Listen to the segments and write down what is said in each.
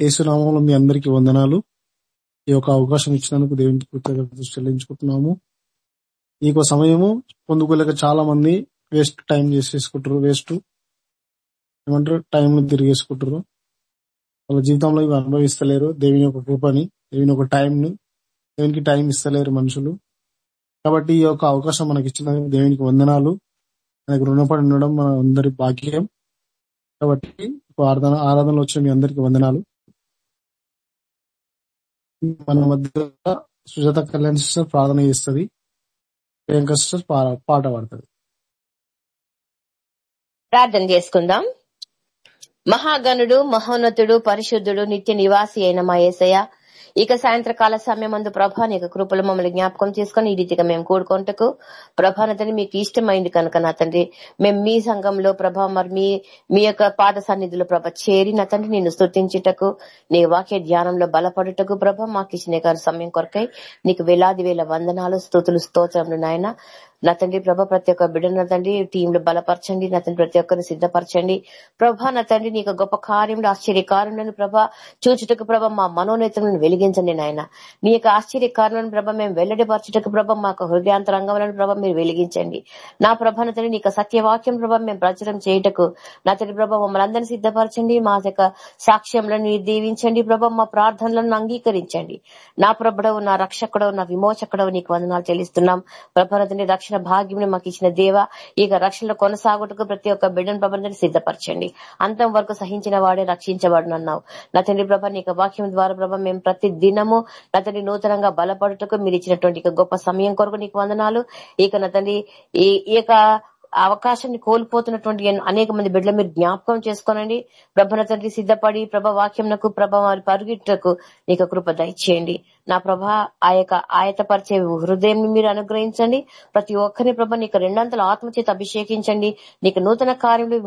ఏసునామంలో మీ అందరికీ వందనాలు. ఈ యొక్క అవకాశం ఇచ్చినందుకు దేవునికి కృతజ్ఞత చెల్లించుకుంటున్నాము. ఈ యొక్క సమయము పొందుకోలేక చాలా మంది వేస్ట్ టైం చేసేసుకుంటారు వేస్ట్ ఏమంటారు టైం తిరిగేసుకుంటారు. వాళ్ళ జీవితంలో ఇవి అనుభవిస్తలేరు. దేవుని యొక్క కృపని దేవుని యొక్క టైంని దేవునికి టైం ఇస్తలేరు మనుషులు. కాబట్టి ఈ యొక్క అవకాశం మనకి ఇచ్చినందుకు దేవునికి వందనాలు. మనకు రుణపడి ఉండడం మన అందరి భాగ్యం. కాబట్టి ఆరాధన ఆరాధనలో వచ్చిన మీ అందరికి వందనాలు. మన మధ్య సుజాత కళ్యాణ్ సిస్టర్ ప్రార్థన చేస్తుంది. ప్రియాంక సిస్టర్ పాట పాడుతుంది. ప్రార్థన చేసుకుందాం. మహాగణుడు మహోన్నతుడు పరిశుద్ధుడు నిత్య నివాసి అయిన మా ఏసయ్య ఇక సాయంత్రకాల సమయం అందు ప్రభా నీకు కృపలు మమ్మల్ని జ్ఞాపకం చేసుకుని ఈ రీతిగా మేము కూడుకుంటకు ప్రభా తండ్రి మీకు ఇష్టమైంది కనుక నా తండ్రి మేము మీ సంఘంలో ప్రభా మరి మీ మీ యొక్క పాద సన్నిధిలో ప్రభ చేరి నా తండ్రి నేను స్థుతించుటకు నీ వాక్య ధ్యానంలో బలపడుటకు ప్రభ మాకు ఇచ్చిన సమయం కొరకై నీకు వేలాది వేల వందనాలు స్థుతులు స్తోత్రములు నాయన. నా తండ్రి ప్రభా ప్రతి ఒక్క బిడ్డను నా తండ్రి టీంలో బలపరచండి నా తండ్రి ప్రతి ఒక్కరిని సిద్ధపరచండి. ప్రభా నా తండ్రి నీకు గొప్ప కార్యములు ఆశ్చర్యకారులను ప్రభా చూచుటకు ప్రభ మా మనోనేతలను వెలిగించండి నాయన. నీ యొక్క ఆశ్చర్యకారులను ప్రభ మేము వెల్లడిపరచుటకు ప్రభ మాకు హృదయాంతరంగములను ప్రభ మీరు వెలిగించండి. నా ప్రభ నా తండ్రి నీకు సత్యవాక్యం ప్రభ మేము ప్రచురం చేయుటకు నా తండ్రి ప్రభ మమ్మల్ని అందరినీ సిద్ధపరచండి. మా యొక్క సాక్ష్యంలను దీవించండి ప్రభ మా ప్రార్థనలను అంగీకరించండి. నా ప్రభుడవు నా రక్షకుడవు నా విమోచకుడవు నీకు వందనాలు చెల్లిస్తున్నాం. ప్రభ తండ్రి రక్షణ భాగ్యం మాకు ఇచ్చిన దేవ ఇక రక్షణలో కొనసాగుటకు ప్రతి ఒక్క బిడ్డను ప్రభని సిద్ధపరచండి. అంతం వరకు సహించిన వాడే రక్షించబడు అన్నావు. నా తండ్రి ప్రభ నీ వాక్యం ద్వారా ప్రభ మేము ప్రతి దినము నా తండ్రి నూతనంగా బలపడుటకు మీరు ఇచ్చినటువంటి గొప్ప సమయం కొరకు నీకు వందనాలు. ఇక నా తండ్రి ఈ యొక్క అవకాశాన్ని కోల్పోతున్నటువంటి అనేక మంది బిడ్డలు మీరు జ్ఞాపకం చేసుకోనండి. ప్రభన తండ్రి సిద్ధపడి ప్రభ వాక్యంకు ప్రభ వారి పరుగిట్టకు నీకు కృప దయచేయండి. నా ప్రభ ఆ యొక్క ఆయతపరిచే హృదయం మీరు అనుగ్రహించండి. ప్రతి ఒక్కరిని ప్రభ నీకు రెండంతల ఆత్మచేత అభిషేకించండి. నీకు నూతన కార్యములు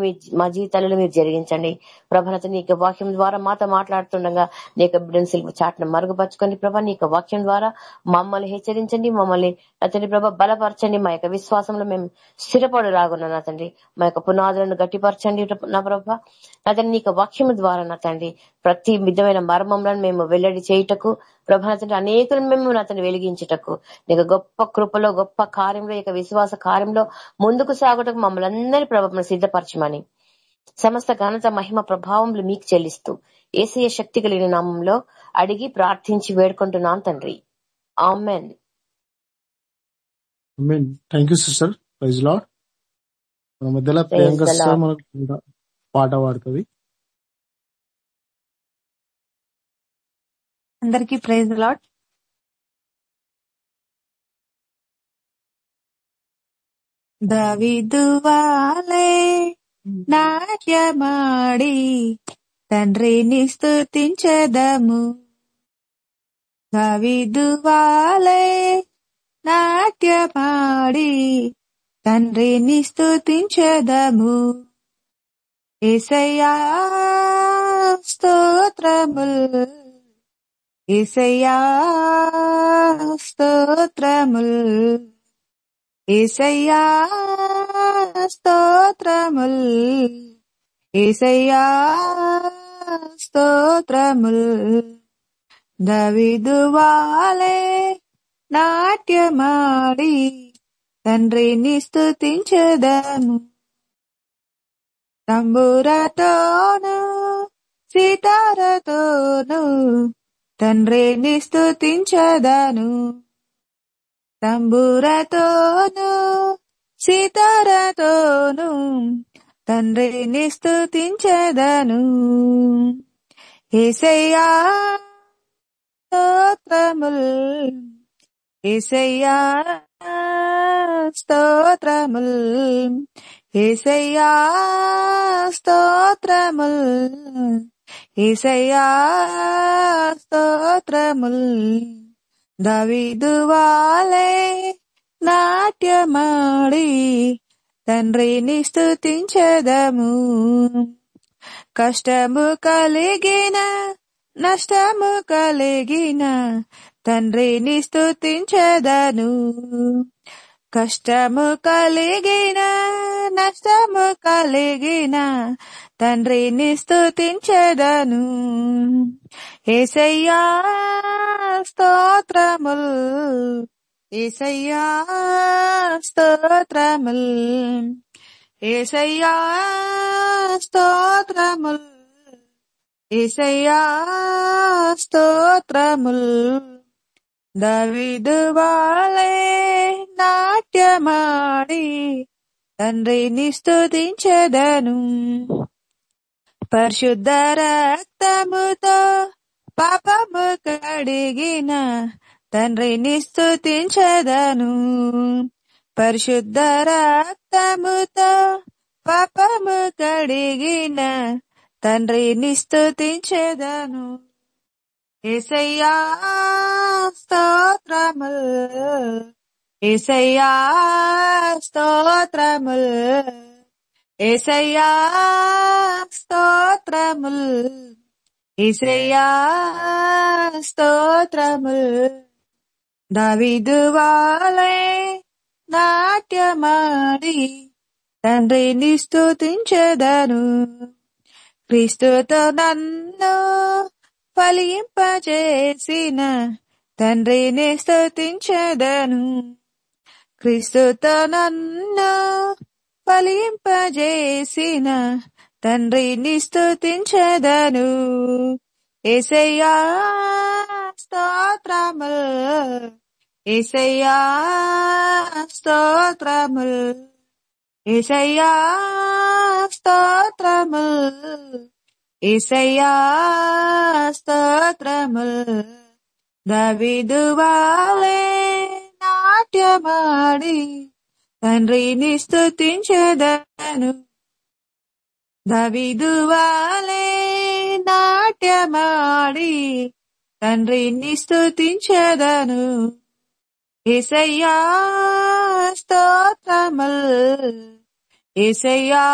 మా జీవితాలలో మీరు జరిగించండి. ప్రభనత నీకు వాక్యం ద్వారా మాతో మాట్లాడుతుండగా నీకు బిడ్డను శిల్ప చాటును మరుగుపరచుకోండి ప్రభ. నీ వాక్యం ద్వారా మమ్మల్ని హెచ్చరించండి. మమ్మల్ని అతని ప్రభ బలపరచండి. మా యొక్క విశ్వాసంలో మేము స్థిరపడు రాగున్నా అతండి మా యొక్క పునాదులను గట్టిపరచండి నా ప్రభ. అతని నీకు వాక్యం ద్వారా నా తండ్రి ప్రతి విధమైన మర్మంలను మేము వెల్లడి చేయుటకు ప్రభా తండ్రి అనేకులను మేము నా తండ్రి వెలిగించుటకు. నీకు గొప్ప కృపలో గొప్ప కార్యంలో ఇక విశ్వాస కార్యంలో ముందుకు సాగుటకు మమ్మల్ని అందరి ప్రభావం సిద్ధపరచమని. సమస్త ఘనత మహిమ ప్రభావంలో మీకు చెల్లిస్తూ ఏసీయ శక్తి కలిగిన నామంలో అడిగి ప్రార్థించి వేడుకుంటున్నాను తండ్రి. Amen. Thank you sister. Praise lord మన మధ్యలో ప్రియాంక మనకు పాట పాడుతుంది. అందరికి ప్రైజ్ లాట్ దవిదువాలే నాట్యమాడి తండ్రిని స్థుతించదము దవిదువాలే నాట్యమాడి తండ్రిని స్థుతించదము ఏసయ్యా స్తోత్రముల్ ఏసయ్యా స్తోత్రముల్. ఏసయ్యా స్తోత్రముల్. ఏసయ్యా స్తోత్రముల్. దవిదువాలే నాట్యమాడి తండ్రిని స్థుతించదము తంబురతోను సీతారతోను తండ్రిని స్థుతించదను తంబురతోను సీతారతోను తండ్రిని స్థుతించదను ఏసయ్యా స్తోత్రముల్ ఏసయ్యా స్తోత్రముల్ ఏసయ్యా స్తోత్రముల్. ఏసయ్యా స్తోత్రముల్ దవిదువాలే నాట్యమాడి తండ్రిని స్థుతించదము కష్టము కలిగిన నష్టము కలిగిన తండ్రిని స్థుతించదను కష్టము కలిగిన నష్టము కలిగిన తండ్రిని స్తుతించెదను ఏసయ్యా స్తోత్రముల్ ఏసయ్యా స్తోత్రముల్ ఏసయ్యా స్తోత్రముల్ ఏసయ్యా స్తోత్రముల్ దావిదు వాలే నాట్యమాడి తండ్రిని స్థుతించదను పరిశుద్ధ రక్తముతో పాపము కడిగిన తండ్రిని స్థుతించదను పరిశుద్ధ రక్తముతో పాపము కడిగిన తండ్రిని స్థుతించదను ఏసయ్యా స్తోత్రముల్. ఏసయ్యా స్తోత్రముల్. ఏసయ్యా స్తోత్రముల్. ఏసయ్యా స్తోత్రముల్. దావిదు వాలే నాట్యమాడి తండ్రిని స్తుతించదను. క్రీస్తుతో నన్ను ఫలింపజేసిన తండ్రిని స్థుతించదను క్రీస్తుతో నన్ను ఫలింపజేసిన తండ్రిని స్థుతించదను ఏసయ్యా స్తోత్రముల్. ఏసయ్యా స్తోత్రముల్. ఏసయ్యా స్తోత్రముల్. ఏసయ్యా స్తోత్రముల్ దవిదు నాట్యమాడి తండ్రిని స్థుతించదను దవిదువాలే నాట్యమాడి తండ్రిని స్థుతించదను ఇసయ్యా స్తోత్రముల్ ఇసయ్యా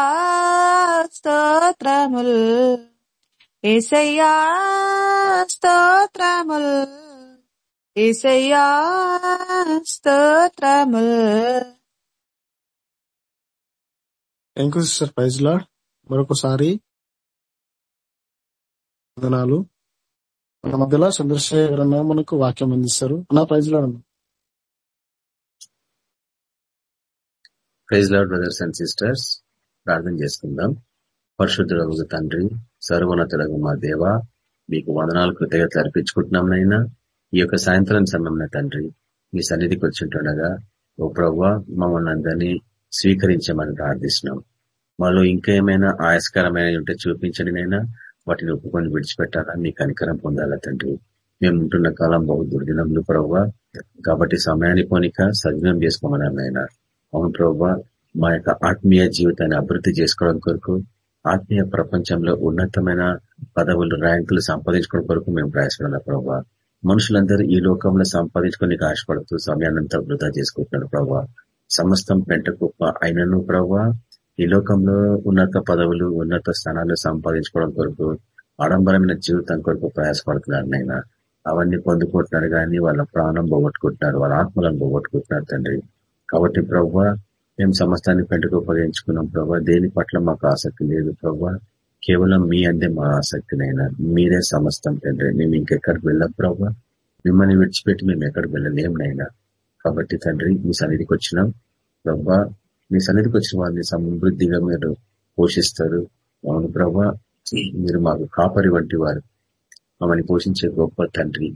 స్తోత్రముల్ ఏసయ్యా స్తోత్రముల్. Yesayya స్తోత్రముల్. Thank you sister praise lord మరొకసారి వందనాలు. మన మధ్యలో చంద్రశేఖర్ అన్న మనకు వాక్యం అందిస్తారు. అన్న ప్రైజ్లో అన్న. Praise lord brothers and sisters ప్రార్థన చేసుకుందాం. పరిశుద్ధుడగు తండ్రి సర్వోన్నతులకు మా దేవ మీకు వందనాలు కృతజ్ఞతలు అర్పించుకుంటున్నాం నైనా ఈ యొక్క సాయంత్రం సమయంలో తండ్రి మీ సన్నిధికి వచ్చింటుండగా ఓ ప్రవ్వ మమ్మల్ని అందరినీ స్వీకరించమని ప్రార్థిస్తున్నాం. మాలో ఇంకా ఏమైనా ఆయాస్కరమైన ఉంటే చూపించండి నైనా వాటిని ఒప్పుకొని విడిచిపెట్టాలా మీ కనికరం పొందాలా తండ్రి. మేము ఉంటున్న కాలం బహు దుర్దినములు ప్రవ్వ. కాబట్టి సమయాన్ని పోనిక సద్వినం చేసుకోమన్నారు నైనా అవును ప్రవ్వ మా యొక్క ఆత్మీయ జీవితాన్ని అభివృద్ధి చేసుకోవడం కొరకు ఆత్మీయ ప్రపంచంలో ఉన్నతమైన పదవులు ర్యాంకులు సంపాదించుకోవడం కొరకు మేము ప్రయాసపడాలి ప్రభావ మనుషులందరూ ఈ లోకంలో సంపాదించుకొని ఆశపడుతూ సమయాన్నంతా వృధా చేసుకుంటున్నారు ప్రభావ సమస్తం పెంట కుప్ప అయినను ప్రభావ ఈ లోకంలో ఉన్నత పదవులు ఉన్నత స్థానాలు సంపాదించుకోవడం కొరకు ఆడంబరమైన జీవితం కొరకు ప్రయాసపడుతున్నారు నైనా అవన్నీ పొందుకుంటున్నారు కానీ వాళ్ళ ప్రాణం పోగొట్టుకుంటున్నారు వాళ్ళ ఆత్మలను పోగొట్టుకుంటున్నారు తండ్రి. కాబట్టి ప్రవ్వా మేము సమస్తాన్ని పెంటకు ఉపయోగించుకున్నాం ప్రభా. దేని పట్ల మాకు ఆసక్తి లేదు ప్రభా. కేవలం మీ అందే మా ఆసక్తినైనా మీరే సమస్తం తండ్రి. మేము ఇంకెక్కడికి వెళ్ళాం ప్రభా. మిమ్మల్ని విడిచిపెట్టి మేము ఎక్కడికి వెళ్ళలేమునైనా కాబట్టి తండ్రి మీ సన్నిధికి వచ్చినాం. ప్రభా మీ సన్నిధికి వచ్చిన వారిని సమృద్ధిగా మీరు పోషిస్తారు. అవును ప్రభా. మీరు మాకు కాపరి వంటి వారు. మమ్మల్ని పోషించే గొప్ప తండ్రి.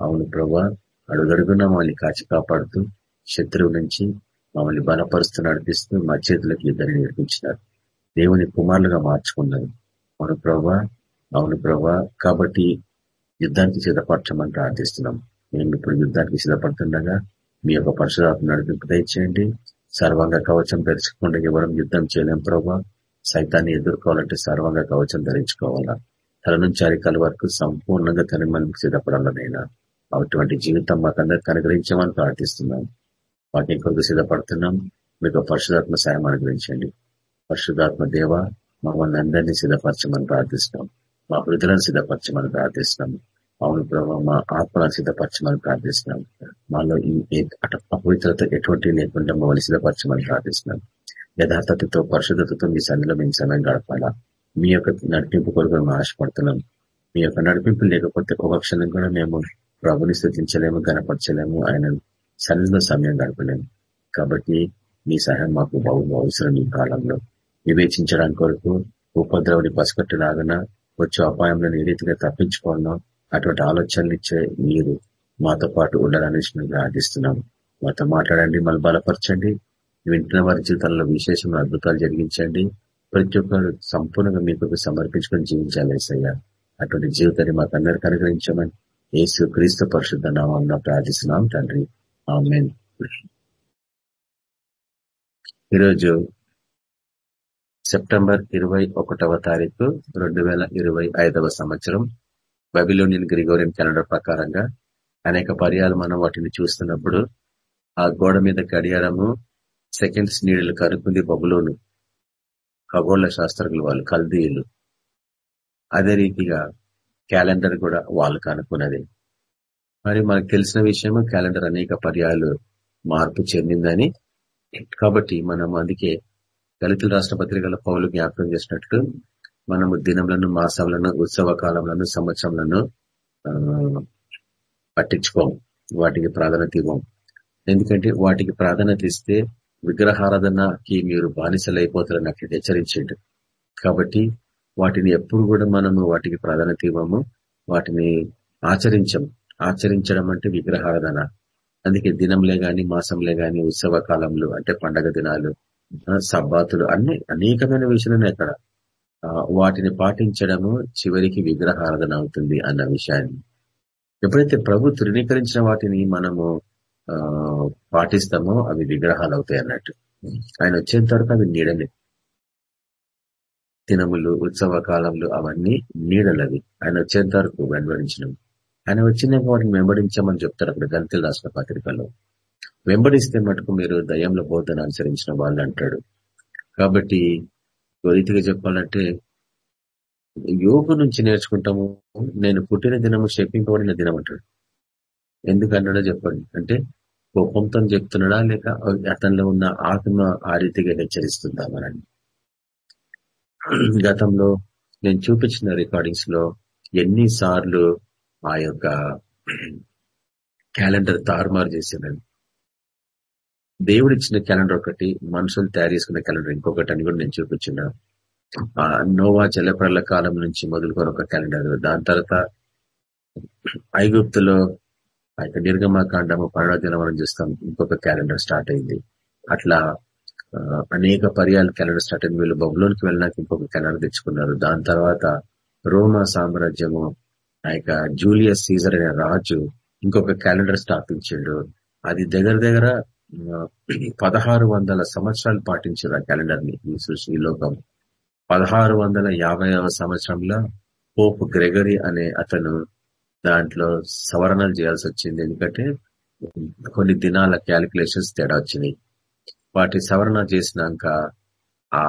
అవును ప్రభా. అడుగడుగున మమ్మల్ని కాచి కాపాడుతూ శత్రువు నుంచి మమ్మల్ని బలపరుస్తూ నడిపిస్తూ మా చేతులకు యుద్ధాన్ని నేర్పించినారు. దేవుని కుమారులుగా మార్చుకున్నారు. అవును ప్రభా అవును ప్రభా. కాబట్టి యుద్ధానికి సిద్ధపరచమని ప్రార్థిస్తున్నాం. మేము ఇప్పుడు యుద్ధానికి సిద్ధపడుతుండగా మీ యొక్క పరిశుధాత్మ నడిపింపు దయచేయండి. సర్వంగ కవచం ధరించకుండా ఎవరం యుద్ధం చేయలేం ప్రభా. సైతాన్ని ఎదుర్కోవాలంటే సర్వంగ కవచం ధరించుకోవాలా. తల నుంచి అరికల వరకు సంపూర్ణంగా తన మనకు సిద్ధపడాలనైనా. అటువంటి జీవితం మాకందరికి అనుగ్రహించమని ప్రార్థిస్తున్నాం. వాటి కొరకు సిద్ధపడుతున్నాం. మీకు పరిశుధాత్మ సాయం అనుగ్రహించండి. పరిశుధాత్మ దేవ మమ్మల్ని అందరినీ సిద్ధపరచమని ప్రార్థిస్తున్నాం. మా హృదయాలను సిద్ధపరచమని ప్రార్థిస్తున్నాం. అవును ప్రభావ మా ఆత్మలను సిద్ధపరచమని ప్రార్థిస్తున్నాం. మాలో అపవిత్రత ఎటువంటి లేకుండా మమ్మల్ని సిద్ధపరచమని ప్రార్థిస్తున్నాం. యథార్థతతో పరిశుద్ధతతో మీ సన్నిలో మేము సమయం గడపాలా? మీ యొక్క నడిపింపు కొరకు మేము ఆశపడుతున్నాం. మీ యొక్క నడిపింపు లేకపోతే ఒక క్షణం కూడా మేము ప్రభుని స్థుతించలేము గనపరచలేము ఆయన సన్నిధిలో సమయం గడపలేము. కాబట్టి మీ సహాయం మాకు బహు అవసరం ఈ కాలంలో. వివేచించడానికి కొరకు ఉపద్రవుని పసికట్టులాగన వచ్చే అపాయంలో ఏ రీతిగా తప్పించుకోవాలనో అటువంటి ఆలోచనలు ఇచ్చే మీరు మాతో పాటు ఉండాలని మేము మాతో మాట్లాడండి మళ్ళీ బలపరచండి. వింటున్న వారి జీవితంలో విశేషమైన అద్భుతాలు జరిగించండి. ప్రతి ఒక్కరు సంపూర్ణంగా మీకు సమర్పించుకొని జీవించాలి ఏసయ్యా. అటువంటి జీవితాన్ని మాకు అందరికి అనుగ్రహించమని ఏసు క్రీస్తు పరిశుద్ధ నామం ప్రార్థిస్తున్నాం తండ్రి. ఈరోజు సెప్టెంబర్ ఇరవై ఒకటవ తారీఖు రెండు వేల ఇరవై ఐదవ సంవత్సరం బబిలోనియన్ గ్రిగోరియన్ క్యాలెండర్ ప్రకారంగా అనేక పర్యాలు మనం వాటిని చూస్తున్నప్పుడు ఆ గోడ మీద గడియారము సెకండ్స్ నీడలు కనుక్కుంది బబులోను ఖగోళ శాస్త్రజ్ఞులు వాళ్ళు కల్దీయులు. అదే రీతిగా క్యాలెండర్ కూడా వాళ్ళు కనుక్కున్నది మరి మనకు తెలిసిన విషయము క్యాలెండర్ అనేక పర్యాలు మార్పు చెందిందని. కాబట్టి మనం అందుకే దళితుల రాష్ట్ర పత్రికల పౌలు జ్ఞాపకం చేసినట్టు మనము దినములను మాసములను ఉత్సవ కాలంలో సంవత్సరంలను పట్టించుకోం వాటికి ప్రాధాన్యత ఇవ్వం ఎందుకంటే వాటికి ప్రాధాన్యత ఇస్తే విగ్రహారాధనకి మీరు బానిసలైపోతారని అక్కడ హెచ్చరించండి. కాబట్టి వాటిని ఎప్పుడు కూడా మనము వాటికి ప్రాధాన్యత ఇవ్వము వాటిని ఆచరించము. ఆచరించడం అంటే విగ్రహారాధన. అందుకే దినంలే గాని మాసంలే గాని ఉత్సవ కాలంలో అంటే పండగ దినాలు సబ్బాతులు అన్ని అనేకమైన విషయాలు అక్కడ. వాటిని పాటించడము చివరికి విగ్రహారాధన అవుతుంది అన్న విషయాన్ని. ఎప్పుడైతే ప్రభు తృణీకరించిన వాటిని మనము పాటిస్తామో అవి విగ్రహాలు అవుతాయి అన్నట్టు. ఆయన వచ్చేంత వరకు అవి నీడలే. దినములు ఉత్సవ కాలంలో అవన్నీ నీడలవి. ఆయన వచ్చేంత వరకు వెంబడించినవి ఆయన వచ్చినాక వాటిని వెంబడించమని చెప్తారు అక్కడ గంతులు రాసిన పత్రికలో. వెంబడిస్తే మటుకు మీరు దయంలో బోధన అనుసరించిన వాళ్ళు అంటాడు. కాబట్టి రీతిగా చెప్పాలంటే యోగు నుంచి నేర్చుకుంటాము. నేను పుట్టిన దినము శపింపబడిన దినం అంటాడు. ఎందుకన్నాడో చెప్పండి. అంటే కోపంతో చెప్తున్నాడా లేక అతనిలో ఉన్న ఆత్మ ఆ రీతిగా హెచ్చరిస్తుందా మనని గతంలో నేను చూపించిన రికార్డింగ్స్లో ఎన్నిసార్లు ఆ యొక్క క్యాలెండర్ తారుమారు చేసిందని దేవుడు ఇచ్చిన క్యాలెండర్ ఒకటి మనుషులు తయారు చేసుకున్న క్యాలెండర్ ఇంకొకటి అని కూడా నేను చూపించిన. నోవా జలప్రల కాలం నుంచి మొదలుకొని ఒక క్యాలెండర్. దాని తర్వాత ఐగుప్తులో ఆ యొక్క నిర్గమకాండము పన్నెండవ మనం చూస్తాం ఇంకొక క్యాలెండర్ స్టార్ట్ అయింది. అట్లా అనేక పర్యాలు క్యాలెండర్ స్టార్ట్ అయింది. వీళ్ళు బొబ్బులోనికి వెళ్ళినాక ఇంకొక క్యాలెండర్ తెచ్చుకున్నారు. దాని తర్వాత రోమా సామ్రాజ్యము ఆ యొక్క జూలియస్ సీజర్ అనే రాజు ఇంకొక క్యాలెండర్ స్థాపించాడు. అది దగ్గర దగ్గర పదహారు వందల సంవత్సరాలు పాటించారు ఆ క్యాలెండర్ని ఈ సృష్టి లోకం. పదహారు వందల యాభైవ సంవత్సరంలో పోప్ గ్రెగరీ అనే అతను దాంట్లో సవరణలు చేయాల్సి వచ్చింది. ఎందుకంటే కొన్ని దినాల క్యాలిక్యులేషన్స్ తేడా వచ్చినాయి. వాటి సవరణ చేసినాక ఆ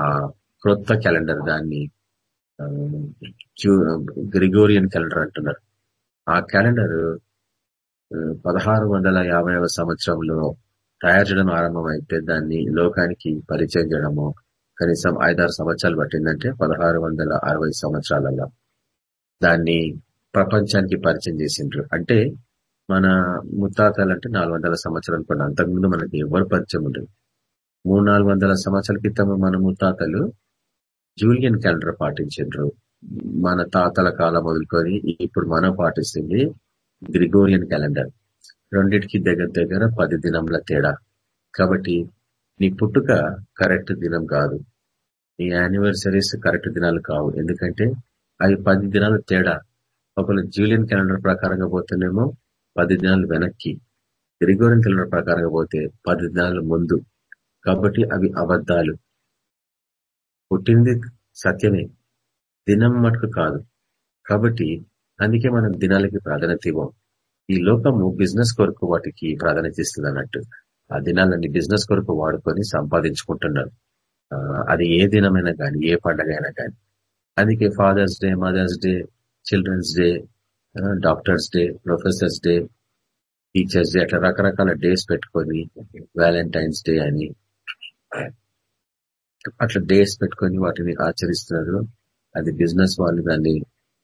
క్రొత్త క్యాలెండర్ దాన్ని గ్రిగోరియన్ క్యాలెండర్ అంటున్నారు. ఆ క్యాలెండర్ పదహారు వందల యాభైవ సంవత్సరంలో తయారు చేయడం ఆరంభమైతే దాన్ని లోకానికి పరిచయం చేయడము కనీసం ఐదారు సంవత్సరాలు పట్టిందంటే పదహారు వందల అరవై సంవత్సరాలలో దాన్ని ప్రపంచానికి పరిచయం చేసిండ్రు. అంటే మన ముత్తాతలు అంటే నాలుగు వందల సంవత్సరాలు కూడా అంతకుముందు మనకి ఎవరు పరిచయం ఉండదు మూడు నాలుగు వందల సంవత్సరాల క్రితం మన ముత్తాతలు జూలియన్ క్యాలెండర్ పాటించారు మన తాతల కాలం మొదలుకొని ఇప్పుడు మనం పాటిస్తుంది గ్రిగోరియన్ క్యాలెండర్. రెండింటికి దగ్గర దగ్గర పది దినంల తేడా. కాబట్టి నీ పుట్టుక కరెక్ట్ దినం కాదు. నీ యానివర్సరీస్ కరెక్ట్ దినాలు కావు. ఎందుకంటే అవి పది దినాల తేడా. ఒకవేళ జూలియన్ క్యాలెండర్ ప్రకారంగా పోతేనేమో పది దినాలు వెనక్కి. గ్రిగోరియన్ క్యాలెండర్ ప్రకారంగా పోతే పది దినాలు ముందు. కాబట్టి అవి అబద్ధాలు. పుట్టింది సత్యమే. దినం మటుకు కాదు. కాబట్టి అందుకే మనం దినాలకి ప్రాధాన్యత ఇవ్వం. ఈ లోకము బిజినెస్ కొరకు వాటికి ప్రాధాన్యత ఇస్తుంది అన్నట్టు ఆ దినాలన్నీ బిజినెస్ కొరకు వాడుకొని సంపాదించుకుంటున్నారు. అది ఏ దినమైనా కానీ ఏ పండగ అయినా కానీ. అందుకే father's day mother's day children's day doctor's day professor's day teacher's day అట్లా రకరకాల డేస్ పెట్టుకొని వ్యాలంటైన్స్ డే అని అట్లా డేస్ పెట్టుకొని వాటిని ఆచరిస్తున్నారు. అది బిజినెస్ వాళ్ళు దాన్ని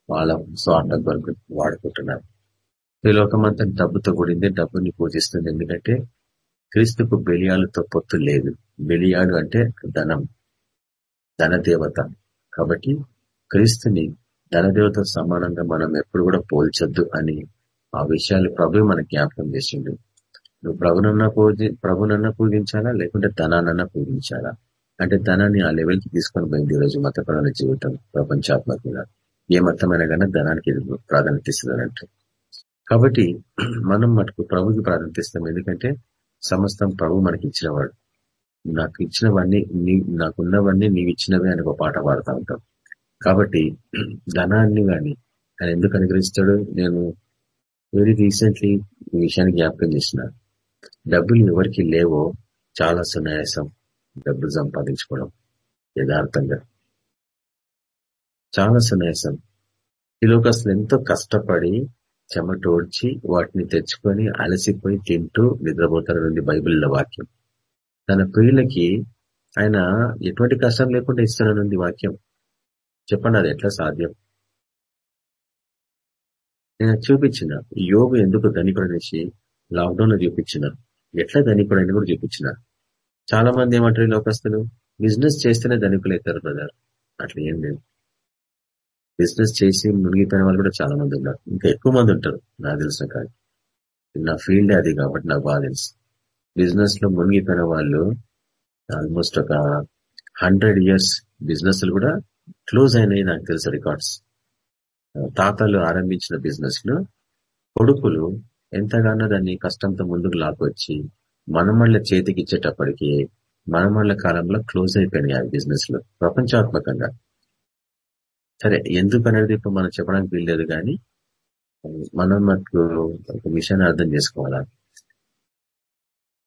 వాళ్ళ స్వార్థం వరకు వాడుకుంటున్నారు. ఈ లోకమంతా డబ్బుతో కూడింది డబ్బుని పూజిస్తుంది. ఎందుకంటే క్రీస్తుకు బెలియాలతో పొత్తు లేదు. బెలియాడు అంటే ధనం ధనదేవత. కాబట్టి క్రీస్తుని ధనదేవత సమానంగా మనం ఎప్పుడు కూడా పోల్చొద్దు అని ఆ విషయాలు ప్రభు మన జ్ఞాపకం చేసిండు. నువ్వు ప్రభునన్నా పూజి ప్రభునన్నా పూజించాలా? లేకుంటే ధనానన్నా పూజించాలా? అంటే ధనాన్ని ఆ లెవెల్కి తీసుకొని పోయింది ఈరోజు మతపరమైన జీవితం ప్రపంచాత్మకంగా. ఏ మతమైన కానీ ధనానికి ప్రాధాన్యత ఇస్తుందంటే కాబట్టి మనం మటుకు ప్రభుకి ప్రాధాన్యత ఇస్తాం. ఎందుకంటే సమస్తం ప్రభు మనకి ఇచ్చినవాడు. నాకు ఇచ్చినవన్నీ నీ నాకున్నవన్నీ నీవు ఇచ్చినవే అని ఒక పాట పాడుతూ ఉంటాం. కాబట్టి ధనాన్ని కానీ ఆయన ఎందుకు అనుగ్రహిస్తాడు? నేను వెరీ రీసెంట్లీ ఈ విషయాన్ని జ్ఞాపకం చేసిన. డబ్బులు ఎవరికి లేవో చాలా సునాయాసం. డబ్బులు సంపాదించుకోవడం యథార్థంగా. చాలా సునాయాసం ఈ అసలు ఎంతో కష్టపడి చెమటోడ్చి వాటిని తెచ్చుకొని అలసిపోయి తింటూ నిద్రపోతారని బైబిల్లో వాక్యం. తన ప్రియులకి ఆయన ఎటువంటి కష్టం లేకుండా ఇస్తాననుంది వాక్యం. చెప్పండి అది ఎట్లా సాధ్యం? నేను చూపించిన. యోగు ఎందుకు ధనికుడు అనేసి లాక్డౌన్లో చూపించిన. ఎట్లా ధనికుడు అని కూడా చూపించిన. చాలా మంది ఏమంటారు లోకస్తులు? బిజినెస్ చేస్తేనే ధనికులైతారు బ్రదర్. అట్లా ఏం లేదు. బిజినెస్ చేసి మునిగిపోయిన వాళ్ళు కూడా చాలా మంది ఉన్నారు. ఇంకా ఎక్కువ మంది ఉంటారు నాకు తెలిసిన కానీ నా ఫీల్డ్ అది కాబట్టి నాకు బాగా తెలుసు. బిజినెస్లో మునిగిపోయిన వాళ్ళు ఆల్మోస్ట్ ఒక హండ్రెడ్ ఇయర్స్ బిజినెస్ కూడా క్లోజ్ అయినాయి నాకు తెలుసు రికార్డ్స్. తాతలు ఆరంభించిన బిజినెస్లో కొడుకులు ఎంతగానో దాన్ని కష్టంతో ముందుకు లాక్కొచ్చి మనమళ్ళ చేతికి ఇచ్చేటప్పటికి మనమళ్ళ కాలంలో క్లోజ్ అయిపోయినాయి ఆ బిజినెస్లో ప్రపంచాత్మకంగా. సరే ఎందుకు అనేది ఇప్పుడు మనం చెప్పడానికి వీల్లేదు కానీ మనం మనకు ఒక విషయాన్ని అర్థం చేసుకోవాలా?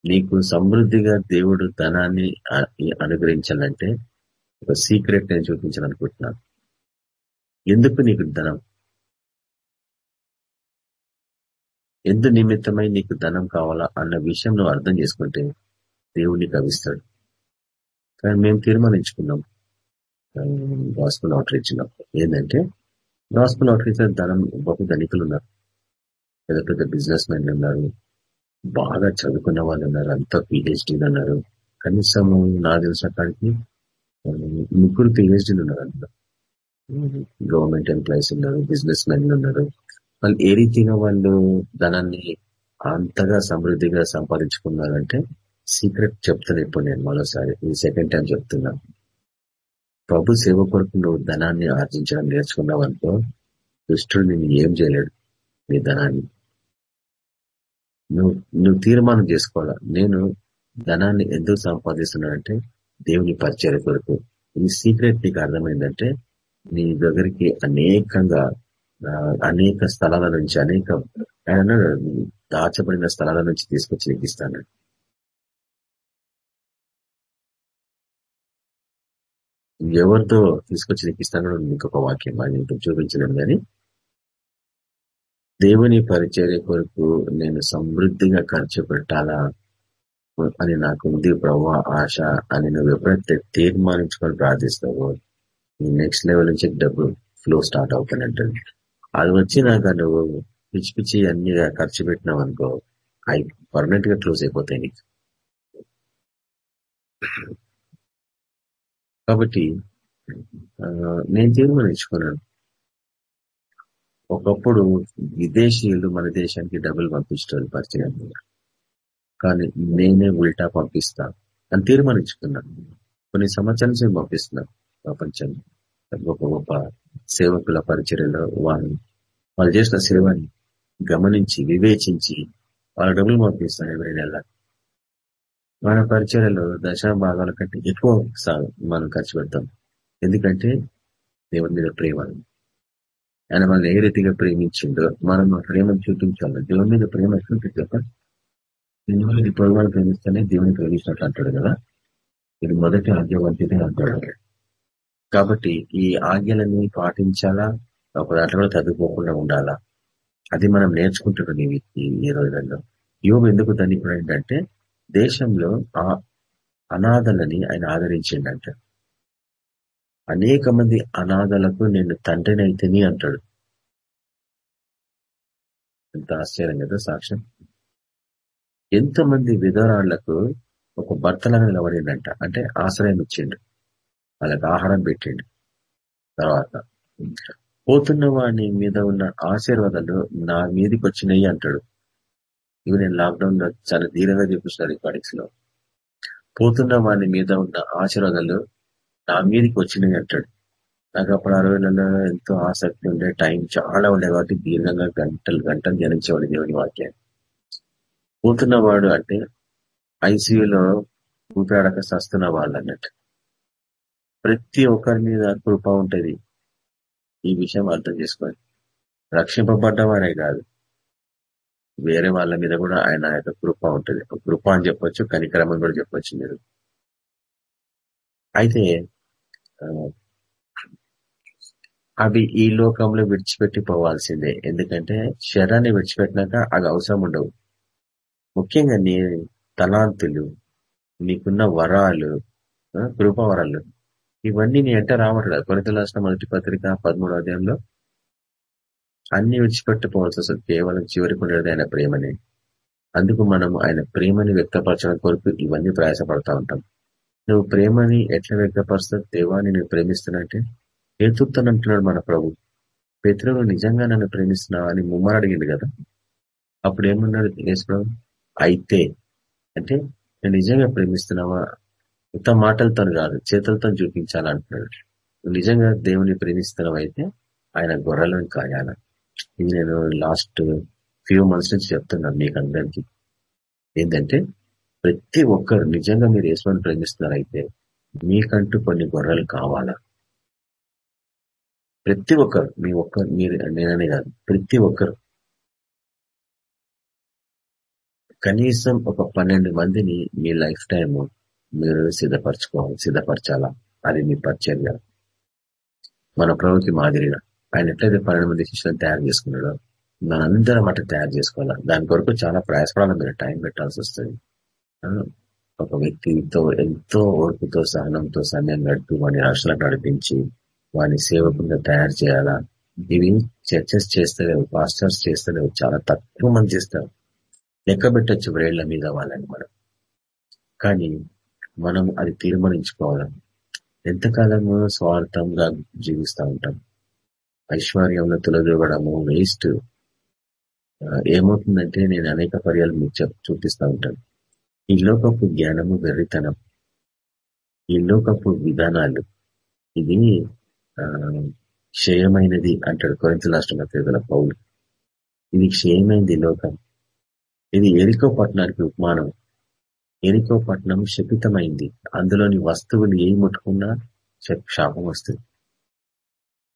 నీకు సమృద్ధిగా దేవుడు ధనాన్ని అనుగ్రహించాలంటే ఒక సీక్రెట్ నేను చూపించాలనుకుంటున్నాను. ఎందుకు నీకు ధనం? ఎందు నిమిత్తమై నీకు ధనం కావాలా అన్న విషయం నువ్వు అర్థం చేసుకుంటే దేవుడు నీకు అవిస్తాడు కానీ మేము తీర్మానించుకున్నాం. గాస్పుల్ అవుట్రీచ్ ఏంటంటే గాస్పుల్ అవుట్రీచ్ ధనం గొప్ప ధనికులు ఉన్నారు పెద్ద పెద్ద బిజినెస్ మెన్లు ఉన్నారు. బాగా చదువుకున్న వాళ్ళు ఉన్నారు. అంతా పిహెచ్డీలు ఉన్నారు కనీసం నా తెలిసిన కాడికి ముగ్గురు పిహెచ్డీలు ఉన్నారు అందులో. గవర్నమెంట్ ఎంప్లాయీస్ ఉన్నారు బిజినెస్ మెన్లు ఉన్నారు. వాళ్ళు ఏ రీతిగా వాళ్ళు ధనాన్ని అంతగా సమృద్ధిగా సంపాదించుకున్నారంటే సీక్రెట్ చెప్తాను ఇప్పుడు నేను మరోసారి ఈ సెకండ్ టైం చెప్తున్నా. ప్రభు సేవ కొరకు నువ్వు ధనాన్ని ఆర్జించడం నేర్చుకున్నావు అనుకో దుష్టుడు నేను ఏం చేయలేడు నీ ధనాన్ని. నువ్వు నువ్వు తీర్మానం చేసుకోవాలా? నేను ధనాన్ని ఎందుకు సంపాదిస్తున్నానంటే దేవుని పరిచయ కొరకు. ఈ సీక్రెట్ నీకు అర్థమైందంటే నీ దగ్గరికి అనేకంగా అనేక స్థలాల నుంచి అనేక ఆయన దాచబడిన స్థలాల నుంచి తీసుకొచ్చి నీకు ఎవరితో తీసుకొచ్చి నీకు ఇంకొక వాక్యం అది నీకు చూపించలేను కానీ దేవుని పరిచర్య కొరకు నేను సమృద్ధిగా ఖర్చు పెట్టాలా అని నాకు ఉంది ఆశ అని నువ్వు ఎప్పుడైతే తీర్మానించుకొని ప్రార్థిస్తావో నెక్స్ట్ లెవెల్ నుంచి డబ్బు ఫ్లో స్టార్ట్ అవుతానంటే అది వచ్చినాక నువ్వు పిచ్చి పిచ్చి అన్ని ఖర్చు పెట్టినావు అనుకో అవి పర్మనెంట్గా క్లోజ్ అయిపోతాయి నీకు. కాబట్టి నేను తీర్మానించుకున్నాను. ఒకప్పుడు విదేశీయులు మన దేశానికి డబ్బులు పంపించారు పరిచయం కానీ నేనే ఉల్టా పంపిస్తా అని తీర్మానించుకున్నాను. కొన్ని సంవత్సరాల నుంచి పంపిస్తున్నాను ప్రపంచంలో గొప్ప గొప్ప సేవకుల పరిచర్యలో వారిని వాళ్ళు చేసిన సేవని గమనించి వివేచించి వాళ్ళ డబ్బులు పంపిస్తాను ఎవరి నెల. మన పరిచర్యలో దశాభాగాల కంటే ఎక్కువ మనం ఖర్చు పెడతాం. ఎందుకంటే దేవుని మీద ప్రేమ. ఆయన మనల్ని ఏ రీతిగా ప్రేమించిందో మనం ఆ ప్రేమను చూపించాలి. దేవుని మీద ప్రేమ ఎట్లుంటుంది దేవుని పొరుగులను ప్రేమిస్తేనే దేవుని ప్రేమించినట్లు అంటాడు కదా. ఇది మొదటి ఆజ్ఞవంతిదే అంటాడు. కాబట్టి ఈ ఆజ్ఞలని పాటించాలా? ఒక దాంట్లో కూడా తగ్గిపోకుండా ఉండాలా? అది మనం నేర్చుకుంటున్నాం ఈ రోజుల్లో. యోగు ఎందుకు ధనికుడు దేశంలో ఆ అనాథలని ఆయన ఆదరించిండంట. అనేక మంది అనాథలకు నేను తండ్రినైతేని అంటాడు. ఎంత ఆశ్చర్యం కదా సాక్ష్యం. ఎంతమంది విధవరాళ్ళకు ఒక భర్తలాగా నిలబడిందంట అంటే ఆశ్రయం ఇచ్చిండు. వాళ్ళకి ఆహారం పెట్టిండు. తర్వాత పోతున్న వాడి మీద ఉన్న ఆశీర్వాదాలు నా మీదకి వచ్చినాయి అంటాడు. ఇవి నేను లాక్డౌన్లో చాలా ధీరంగా చూపిస్తున్నాను రికార్డింగ్స్లో. పోతున్న వాడి మీద ఉన్న ఆశీర్వాదాలు నా మీదకి వచ్చినాయి అంటాడు. నాకు అప్పుడు అరవైలలో ఎంతో ఆసక్తి ఉండే టైం చాలా ఉండే కాబట్టి దీర్ఘంగా గంటలు గంటలు జనించేవాడు దేవుని వాక్యాన్ని. పోతున్నవాడు అంటే ఐసీయూలో ఊపిరాడక సస్తున్న వాళ్ళు అన్నట్టు ప్రతి ఒక్కరి మీద కృప ఉంటుంది. ఈ విషయం అర్థం చేసుకోండి రక్షింపబడ్డవాడే కాదు. వేరే వాళ్ళ మీద కూడా ఆయన యొక్క కృప ఉంటుంది. కృప అని చెప్పొచ్చు కనిక్రమం కూడా చెప్పొచ్చు మీరు. అయితే అవి ఈ లోకంలో విడిచిపెట్టి పోవాల్సిందే. ఎందుకంటే శరీరాన్ని విడిచిపెట్టినాక అవి అవసరం ఉండవు. ముఖ్యంగా నీ తలాంతులు నీకున్న వరాలు కృపవరాలు ఇవన్నీ నీ ఎంట రావట్లేదు. కొరితలాసిన మొదటి పత్రిక పదమూడో అధ్యాయంలో. అన్ని విడిచిపెట్టుకోవాల్సి వస్తుంది కేవలం చివరికి ఉండేది ఆయన ప్రేమని. అందుకు మనం ఆయన ప్రేమని వ్యక్తపరచడం కొరకు ఇవన్నీ ప్రయాసపడతా ఉంటాం. నువ్వు ప్రేమని ఎట్లా వ్యక్తపరుస్తావు? దేవాన్ని నువ్వు ప్రేమిస్తున్నట్టే ఏతుత్తనంటున్నాడు మన ప్రభు. పితృలు నిజంగా నన్ను ప్రేమిస్తున్నావా అని ముమ్మర అడిగింది కదా? అప్పుడు ఏమన్నాడు యేసు అయితే. అంటే నేను నిజంగా ప్రేమిస్తున్నావా? ఉత్త మాటలతో కాదు చేతులతో చూపించాలంటున్నాడు. నువ్వు నిజంగా దేవుని ప్రేమిస్తున్నావు అయితే ఆయన గొర్రెలను కాయాల. ఇది నేను లాస్ట్ ఫ్యూ మంత్స్ నుంచి చెప్తున్నాను మీకు అందరికీ ఏంటంటే ప్రతి ఒక్కరు నిజంగా మీరు యేసుని ప్రేమిస్తున్నారైతే మీకంటూ కొన్ని గొర్రెలు కావాలా? ప్రతి ఒక్కరు మీ ఒక్క మీరు నేననే కాదు ప్రతి ఒక్కరు. కనీసం ఒక పన్నెండు మందిని మీ లైఫ్ టైము మీరు సిద్ధపరచుకోవాలి సిద్ధపరచాలా? అది మీ పరిచర్య మన ప్రభుకి మాదిరిగా. ఆయన ఎట్లయితే పన్నెండు మంది శిష్యులను తయారు చేసుకున్నాడో మనందరం అట్లా తయారు చేసుకోవాలా? దాని కొరకు చాలా ప్రయాసపడాలి మీరు టైం పెట్టాల్సి వస్తుంది. ఒక వ్యక్తితో ఎంతో ఓర్పుతో సహనంతో సమయం గడుపు వాడిని రాష్ట్రాలకు నడిపించి వాడిని సేవకుండా తయారు చేయాలా? ఇవి చర్చస్ చేస్తలేవు పాస్టర్స్ చేస్తలేవు చాలా తక్కువ మంది చేస్తారు. లెక్క పెట్టచ్చు వేళ్ళ మీద వాళ్ళని మనం. కానీ మనం అది తీర్మానించుకోవాలి. ఎంతకాలము స్వార్థంగా జీవిస్తూ ఉంటాం? ఐశ్వర్యంలో తొలగివ్వడము వేస్ట్. ఏమవుతుందంటే నేను అనేక పర్యాలు మీకు చూపిస్తూ ఉంటాను. ఈ లోకపు జ్ఞానము వెర్రితనం. ఈ లోకపు విధానాలు. ఇది క్షయమైనది అంటాడు కొరింత రాష్ట్రంలో పేదల పౌలు. ఇది క్షయమైంది లోకం. ఇది ఎరికో పట్టణానికి ఉపమానం. ఎరికో పట్టణం శపితమైంది. అందులోని వస్తువులు ఏ ముట్టుకున్నా శాపం వస్తుంది.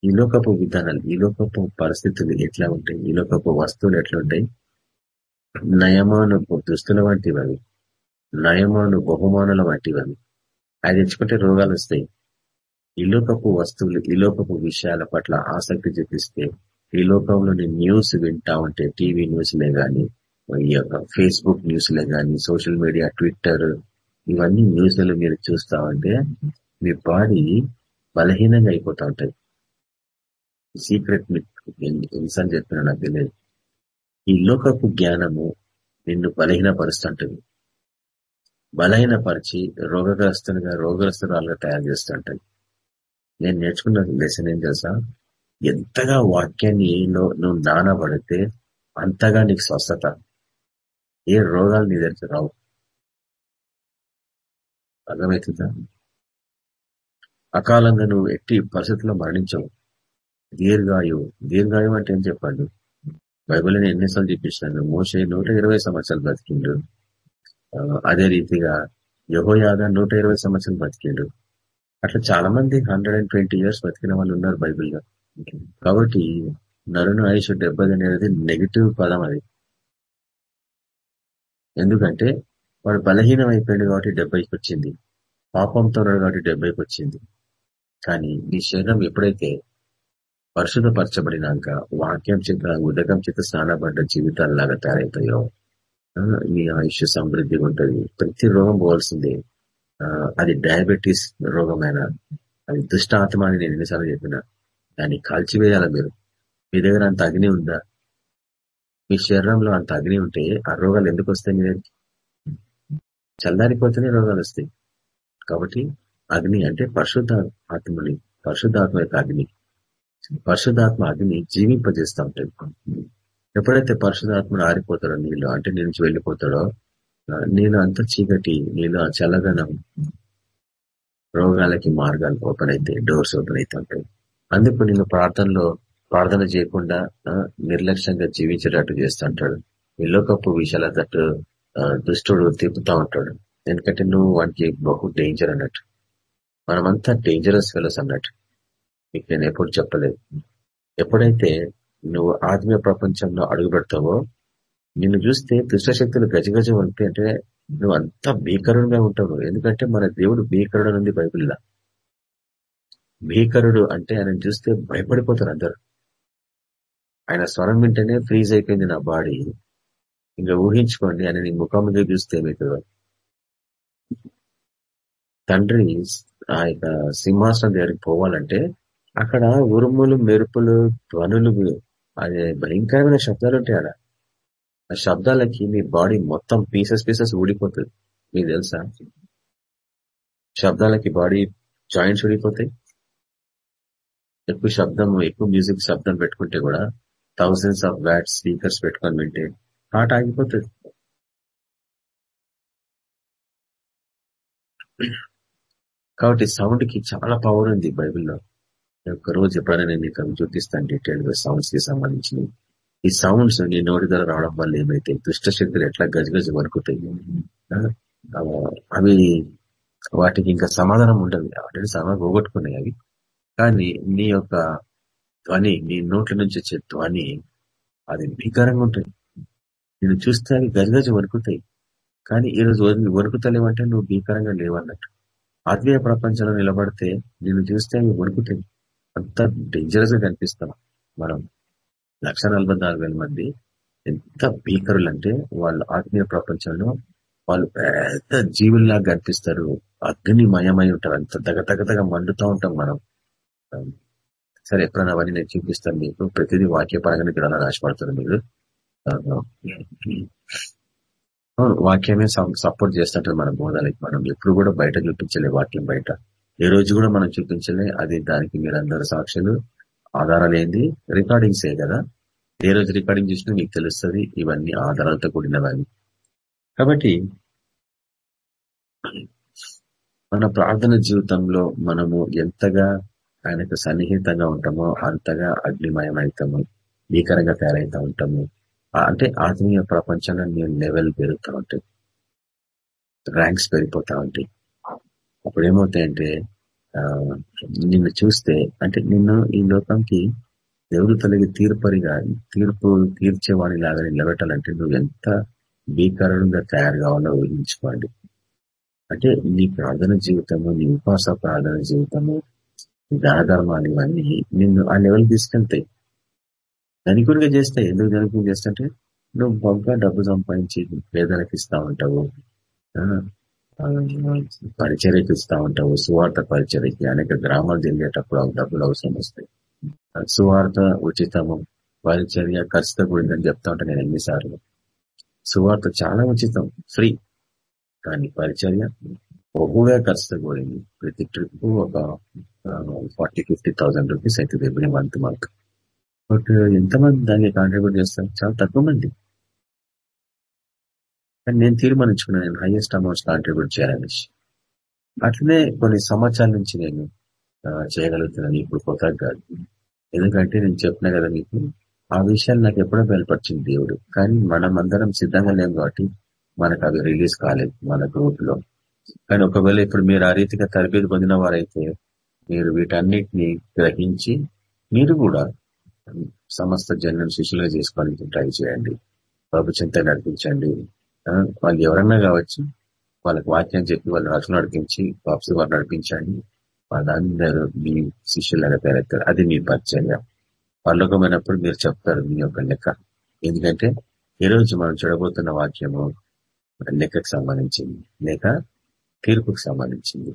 ఈ లోకపు విధానాలు ఈ లోకపు పరిస్థితులు ఎట్లా ఉంటాయి? ఈ లోకపు వస్తువులు ఎట్లా ఉంటాయి నయమాను దుస్తుల వంటివి అవి నయమాను బహుమానుల వంటివి అవి అది తెచ్చుకుంటే రోగాలు వస్తాయి. ఈ లోకపు వస్తువులు ఈ లోకపు విషయాల పట్ల ఆసక్తి చూపిస్తే ఈ లోకంలోని న్యూస్ వింటా ఉంటే టీవీ న్యూస్లే గాని ఈ యొక్క ఫేస్బుక్ న్యూస్లే కానీ సోషల్ మీడియా ట్విట్టర్ ఇవన్నీ న్యూస్లు మీరు చూస్తా ఉంటే మీ బాడీ బలహీనంగా అయిపోతా ఉంటుంది. సీక్రెట్ ఎన్నిసార్లు చెప్పినా నాకు తెలియదు. ఈ లోకపు జ్ఞానము నిన్ను బలహీనపరుస్తుంటుంది. బలహీనపరిచి రోగగ్రస్తునిగా రోగగ్రస్తురాలుగా తయారు చేస్తుంటది. నేను నేర్చుకున్న లెసన్ ఏం తెలుసా? ఎంతగా వాక్యాన్ని నువ్వు నానబడితే అంతగా నీకు స్వస్థత. ఏ రోగాలు నీ దగ్గర రావు. అర్థమవుతుందా? అకాలంగా నువ్వు ఎట్టి పరిస్థితుల్లో మరణించవు. దీర్ఘాయువు. దీర్ఘాయువు అంటే ఏం చెప్పండు? బైబిల్ ఎన్నిసార్లు చూపించాను మోసే నూట ఇరవై సంవత్సరాలు బతికిండు. అదే రీతిగా యహోయాద నూట ఇరవై సంవత్సరాలు బతికిండు. అట్లా చాలా మంది హండ్రెడ్ అండ్ ట్వంటీ ఇయర్స్ బతికిన వాళ్ళు ఉన్నారు బైబిల్లో. కాబట్టి నరును ఆయుష్ డెబ్బై అనేది నెగిటివ్ పదం అది. ఎందుకంటే వాడు బలహీనం అయిపోయాడు కాబట్టి డెబ్బైకి వచ్చింది పాపంతో ఉన్నాడు కాబట్టి డెబ్బైకి వచ్చింది కానీ నీ శరీరం ఎప్పుడైతే పరిశుధపరచబడినాక వాక్యం చేత ఉదకం చేత స్నానపడ్డ జీవితాలలాగా తయారవుతాయో నీ ఆయుష్ సమృద్ధిగా ఉంటుంది. ప్రతి రోగం పోవాల్సిందే. అది డయాబెటీస్ రోగమైన అది దుష్ట ఆత్మ అని నేను ఎన్నిసార్లు చెప్పిన దాన్ని కాల్చివేయాల మీరు? మీ దగ్గర అంత అగ్ని ఉందా? మీ శరీరంలో అంత అగ్ని ఉంటే ఆ రోగాలు ఎందుకు వస్తాయి మీ దగ్గరికి? చల్లారిపోతేనే రోగాలు వస్తాయి. కాబట్టి అగ్ని అంటే పరిశుద్ధ ఆత్మని పరిశుద్ధాత్మ యొక్క అగ్ని. పరిశుద్ధాత్మ అగ్ని జీవింపజేస్తా ఉంటాయి ఎప్పుడైతే పరిశుద్ధాత్మను ఆరిపోతాడో నీళ్ళు అంటే నీ నుంచి వెళ్ళిపోతాడో నీళ్ళు అంత చీకటి నీళ్ళు ఆ చల్లదనం రోగాలకి మార్గాలు ఓపెన్ అయితే డోర్స్ ఓపెన్ అయితే ఉంటాయి. అందుకు నేను ప్రార్థనలో ప్రార్థన చేయకుండా నిర్లక్ష్యంగా జీవించేటట్టు చేస్తుంటాడు. ఈ లోకపు విషయాల తట్టు దుష్టుడు తిప్పుతా ఉంటాడు. ఎందుకంటే నువ్వు వానికి బహు డేంజర్ అన్నట్టు. మనమంతా డేంజరస్ ఫెలోస్ అన్నట్టు. మీకు నేను ఎప్పుడు చెప్పలేదు. ఎప్పుడైతే నువ్వు ఆత్మీయ ప్రపంచంలో అడుగు పెడతావో నిన్ను చూస్తే దుష్టశక్తులు గజగజ ఉంటే అంటే నువ్వు అంతా భీకరుడుగా ఉంటావు. ఎందుకంటే మన దేవుడు భీకరుడు అని బైబిల్లా. భీకరుడు అంటే ఆయన చూస్తే భయపడిపోతారు అందరు. ఆయన స్వరం వింటేనే ఫ్రీజ్ అయిపోయింది నా బాడీ. ఇంకా ఊహించుకోండి ఆయన నీ ముఖం మీద చూస్తే మీకు తండ్రి ఆ యొక్క సింహాసనం దగ్గరికి పోవాలంటే అక్కడ ఉరుములు మెరుపులు ధ్వనులు అదే భయంకరమైన శబ్దాలు ఉంటాయి ఆడ ఆ శబ్దాలకి మీ బాడీ మొత్తం పీసెస్ పీసెస్ ఊడిపోతుంది మీకు తెలుసా? శబ్దాలకి బాడీ జాయింట్స్ ఊడిపోతాయి. ఎక్కువ శబ్దం ఎక్కువ మ్యూజిక్ శబ్దం పెట్టుకుంటే కూడా థౌసండ్స్ ఆఫ్ వ్యాట్ స్పీకర్స్ పెట్టుకొని వింటే పాట ఆగిపోతుంది. కాబట్టి సౌండ్కి చాలా పవర్ ఉంది బైబిల్లో. ఒక రోజు ఎప్పుడైనా నేను మీకు చూపిస్తాను డీటెయిల్గా సౌండ్స్కి సంబంధించినవి. ఈ సౌండ్స్ నీ నోటి ద్వారా రావడం వల్ల ఏమైతే దుష్ట శక్తులు ఎట్లా గజగజ వణుకుతాయి అవి వాటికి ఇంకా సమాధానం ఉండదు. వాటిని సమాధానం పోగొట్టుకున్నాయి అవి. కానీ నీ యొక్క ధ్వని నీ నోట్ల నుంచి వచ్చే ధ్వని అది భీకరంగా ఉంటుంది. నేను చూస్తే అవి గజగజ వణుకుతాయి. కానీ ఈ రోజు వణుకుతలేవంటే నువ్వు భీకరంగా లేవన్నట్టు. ఆత్మీయ ప్రపంచంలో నిలబడితే నేను చూస్తే అవి వణుకుతాయి. అంత డేంజరస్గా కనిపిస్తాం మనం. లక్ష మంది ఎంత భీకరులు అంటే వాళ్ళు ఆత్మీయ ప్రపంచంలో వాళ్ళు పెద్ద జీవుల్లాగా కనిపిస్తారు. అగ్నిమయమై ఉంటారు. అంత దగ దగ మండుతూ ఉంటాం మనం. సరే ఎప్పుడన్నా అవన్నీ నేను చూపిస్తాను మీకు. ప్రతిదీ వాక్యపరంగా అలా నాశపడుతుంది మీరు. అవును వాక్యమే సపోర్ట్ చేస్తుంటారు మన బోధాలకి. మనం ఎప్పుడు కూడా బయట చూపించలే వాక్యం బయట. ఏ రోజు కూడా మనం చూపించలే అది దానికి మీరు అందరు సాక్షులు. ఆధారాలు ఏంది? రికార్డింగ్సే కదా. ఏ రోజు రికార్డింగ్ చేసినా మీకు తెలుస్తుంది ఇవన్నీ ఆధారాలతో కూడినవని. కాబట్టి మన ప్రార్థన జీవితంలో మనము ఎంతగా ఆయనకు సన్నిహితంగా ఉంటామో అంతగా అగ్నిమయం అవుతాము భీకరంగా తయారైతా ఉంటాము. అంటే ఆత్మీయ ప్రపంచంలో నేను లెవెల్ పెరుగుతూ ఉంటాయి ర్యాంక్స్ పెరిగిపోతా ఉంటాయి అప్పుడు ఏమవుతాయంటే నిన్ను చూస్తే అంటే నిన్ను ఈ లోకంకి దేవుడు తొలగి తీర్పరిగా తీర్పు తీర్చేవాడి లాగా నిలబెట్టాలంటే నువ్వు ఎంత భీకరంగా తయారు కావాలో ఊహించుకోండి. అంటే నీ ప్రార్థన జీవితము నీ ఉపాస ప్రార్థన జీవితము దానధర్మాలు ఇవన్నీ నిన్ను ఆ లెవెల్ తీసుకెళ్తాయి ధనికునిగా చేస్తాయి ఎందుకు ధనికుని చేస్తుంటే నువ్వు బాగా డబ్బు సంపాదించి పేదలకు ఇస్తా ఉంటావు. పరిచర్యకి ఇస్తా ఉంటావు. సువార్త పరిచర్యకి అనేక గ్రామాలు తిరిగేటప్పుడు డబ్బులు అవసరం వస్తాయి. సువార్త ఉచితము పరిచర్య ఖర్చుతో కూడిందని చెప్తా ఉంటాను నేను ఎన్నిసార్లు. సువార్త చాలా ఉచితం ఫ్రీ. కానీ పరిచర్య బహుగా ఖర్చుతో కూడింది ప్రతి ట్రిప్ ఒక ఫార్టీ ఫిఫ్టీ థౌసండ్ రూపీస్ అవుతుంది ఎవ్రీ మంత్ మాకు బట్ ఎంతమంది దాన్ని కాంట్రిబ్యూట్ చేస్తారు? చాలా తక్కువ మంది. కానీ నేను తీర్మానించుకున్నాను నేను హైయెస్ట్ అమౌంట్స్ కాంట్రిబ్యూట్ చేయాలనేసి. అట్లనే కొన్ని సంవత్సరాల నుంచి నేను చేయగలుగుతున్నాను ఇప్పుడు కొత్తగా కాదు ఎందుకంటే నేను చెప్పిన కదా మీకు ఆ విషయాలు నాకు ఎప్పుడో బయలుపరిచింది దేవుడు. కానీ మనం అందరం సిద్ధంగా లేము కాబట్టి మనకు అవి రిలీజ్ కాలేదు మన గ్రూప్లో. కానీ ఒకవేళ ఇప్పుడు మీరు ఆ రీతిగా తరబేది పొందిన వారైతే మీరు వీటన్నిటిని గ్రహించి మీరు కూడా సమస్త జన్మ శిష్యులుగా చేసుకోవడానికి ట్రై చేయండి. బాబు చింత నడిపించండి. వాళ్ళు ఎవరన్నా కావచ్చు వాళ్ళకి వాక్యం చెప్పి వాళ్ళు రక్షణ నడిపించి బాప్స్ వారు నడిపించండి. వాళ్ళందరూ మీ శిష్యులాగా తయారవుతారు. అది మీ పరిచర్య. పర్లోకమైనప్పుడు మీరు చెప్తారు మీ యొక్క లెక్క. ఎందుకంటే ఈరోజు మనం చూడబోతున్న వాక్యము లెక్కకు సంబంధించింది. లేక తీర్పుకు సంబంధించింది.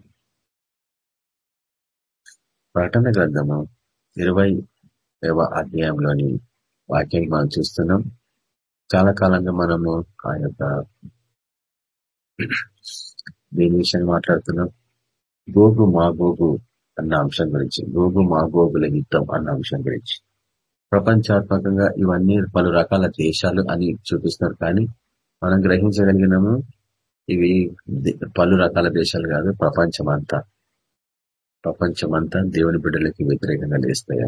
ప్రకటన గ్రంథము ఇరవై అధ్యాయంలోని వాక్యాన్ని మనం చూస్తున్నాం. చాలా కాలంగా మనము ఆ యొక్క దీని విషయాన్ని మాట్లాడుతున్నాం. గోగు మా గోగు అన్న అంశం గురించి గోగు మా గోగుల యుద్ధం అన్న అంశం గురించి. ప్రపంచాత్మకంగా ఇవన్నీ పలు రకాల దేశాలు అని చూపిస్తున్నారు. కానీ మనం గ్రహించగలిగినాము ఇవి పలు రకాల దేశాలు కాదు ప్రపంచం అంతా ప్రపంచమంతా దేవుని బిడ్డలకి వ్యతిరేకంగా లేస్తాయా?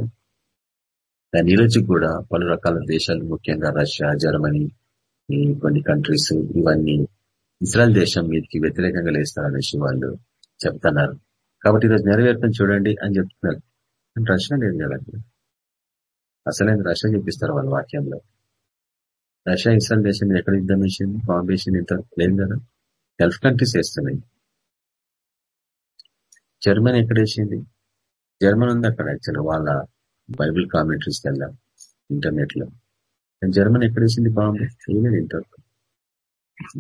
దాని ఈరోజు కూడా పలు రకాల దేశాలు ముఖ్యంగా రష్యా జర్మనీ ఈ కొన్ని కంట్రీస్ ఇవన్నీ ఇస్రాయల్ దేశం మీదకి వ్యతిరేకంగా లేస్తారనేసి వాళ్ళు చెప్తున్నారు. కాబట్టి ఈరోజు నెరవేర్పని చూడండి అని చెప్తున్నారు. రష్యా లేదు కదా అసలైన రష్యా చూపిస్తారు వాళ్ళ వాక్యంలో. రష్యా ఇస్రాయల్ దేశం ఎక్కడ యుద్ధం వేసింది బాంబే ఇంత లేదు కదా? గల్ఫ్ కంట్రీస్ వేస్తున్నాయి జర్మన్ ఎక్కడేసింది జర్మన్ ఉంది అక్కడ యాక్చువల్గా వాళ్ళ బైబిల్ కామెంటరీస్కి వెళ్ళాం ఇంటర్నెట్లో. జర్మన్ ఎక్కడ వేసింది బాంబే? ఏమేది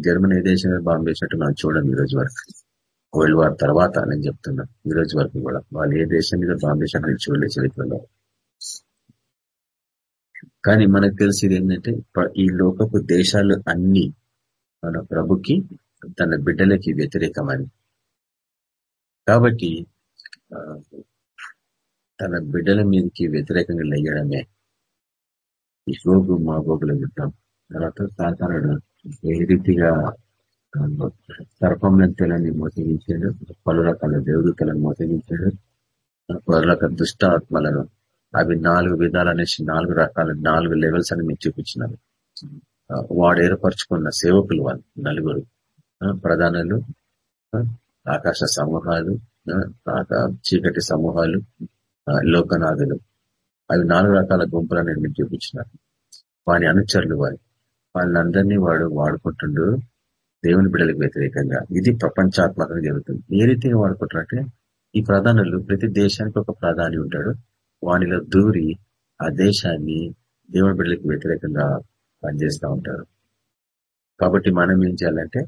జర్మన్ ఏ దేశం బాంబు వేసినట్టు మనం చూడండి ఈ రోజు వరకు. వరల్డ్ వార్ తర్వాత నేను చెప్తున్నా ఈ రోజు వరకు కూడా. వాళ్ళు ఏ దేశం మీద బాంబు వేసినట్టు చూడలేదు చరిత్రలో. కానీ మనకు తెలిసింది ఏంటంటే ఈ లోకపు దేశాలు అన్ని మన ప్రభుకి తన బిడ్డలకి వ్యతిరేకమని కాబట్టి తన బిడ్డల మీదకి వ్యతిరేకంగా లేయడమే ఈ గోగు మా గోపుల యుద్ధం. తర్వాత సాధారణ ఏ రీతిగా సర్పంలని మోసగించాడు పలు రకాల దేవదూతలను మోసగించాడు పలు రకాల దుష్ట ఆత్మలను అవి నాలుగు విధాలు అనేసి నాలుగు రకాల నాలుగు లెవెల్స్ అని మీరు చూపించినారు. వాడు ఏర్పరచుకున్న సేవకులు వాళ్ళు నలుగురు ప్రధానులు ఆకాశ సమూహాలు చీకటి సమూహాలు లోకనాథులు. అవి నాలుగు రకాల గుంపులని మీరు చూపించినారు. వాని అనుచరులు వారి. వాళ్ళందరినీ వాడు వాడుకుంటుండు దేవుని బిడ్డలకు వ్యతిరేకంగా. ఇది ప్రపంచాత్మకంగా జరుగుతుంది. ఏ రీతిగా వాడుకుంటారంటే ఈ ప్రధానులు ప్రతి దేశానికి ఒక ప్రధాని ఉంటాడు. వానిలో దూరి ఆ దేశాన్ని దేవుని బిడ్డలకు వ్యతిరేకంగా పనిచేస్తూ ఉంటారు. కాబట్టి మనం ఏం చేయాలంటే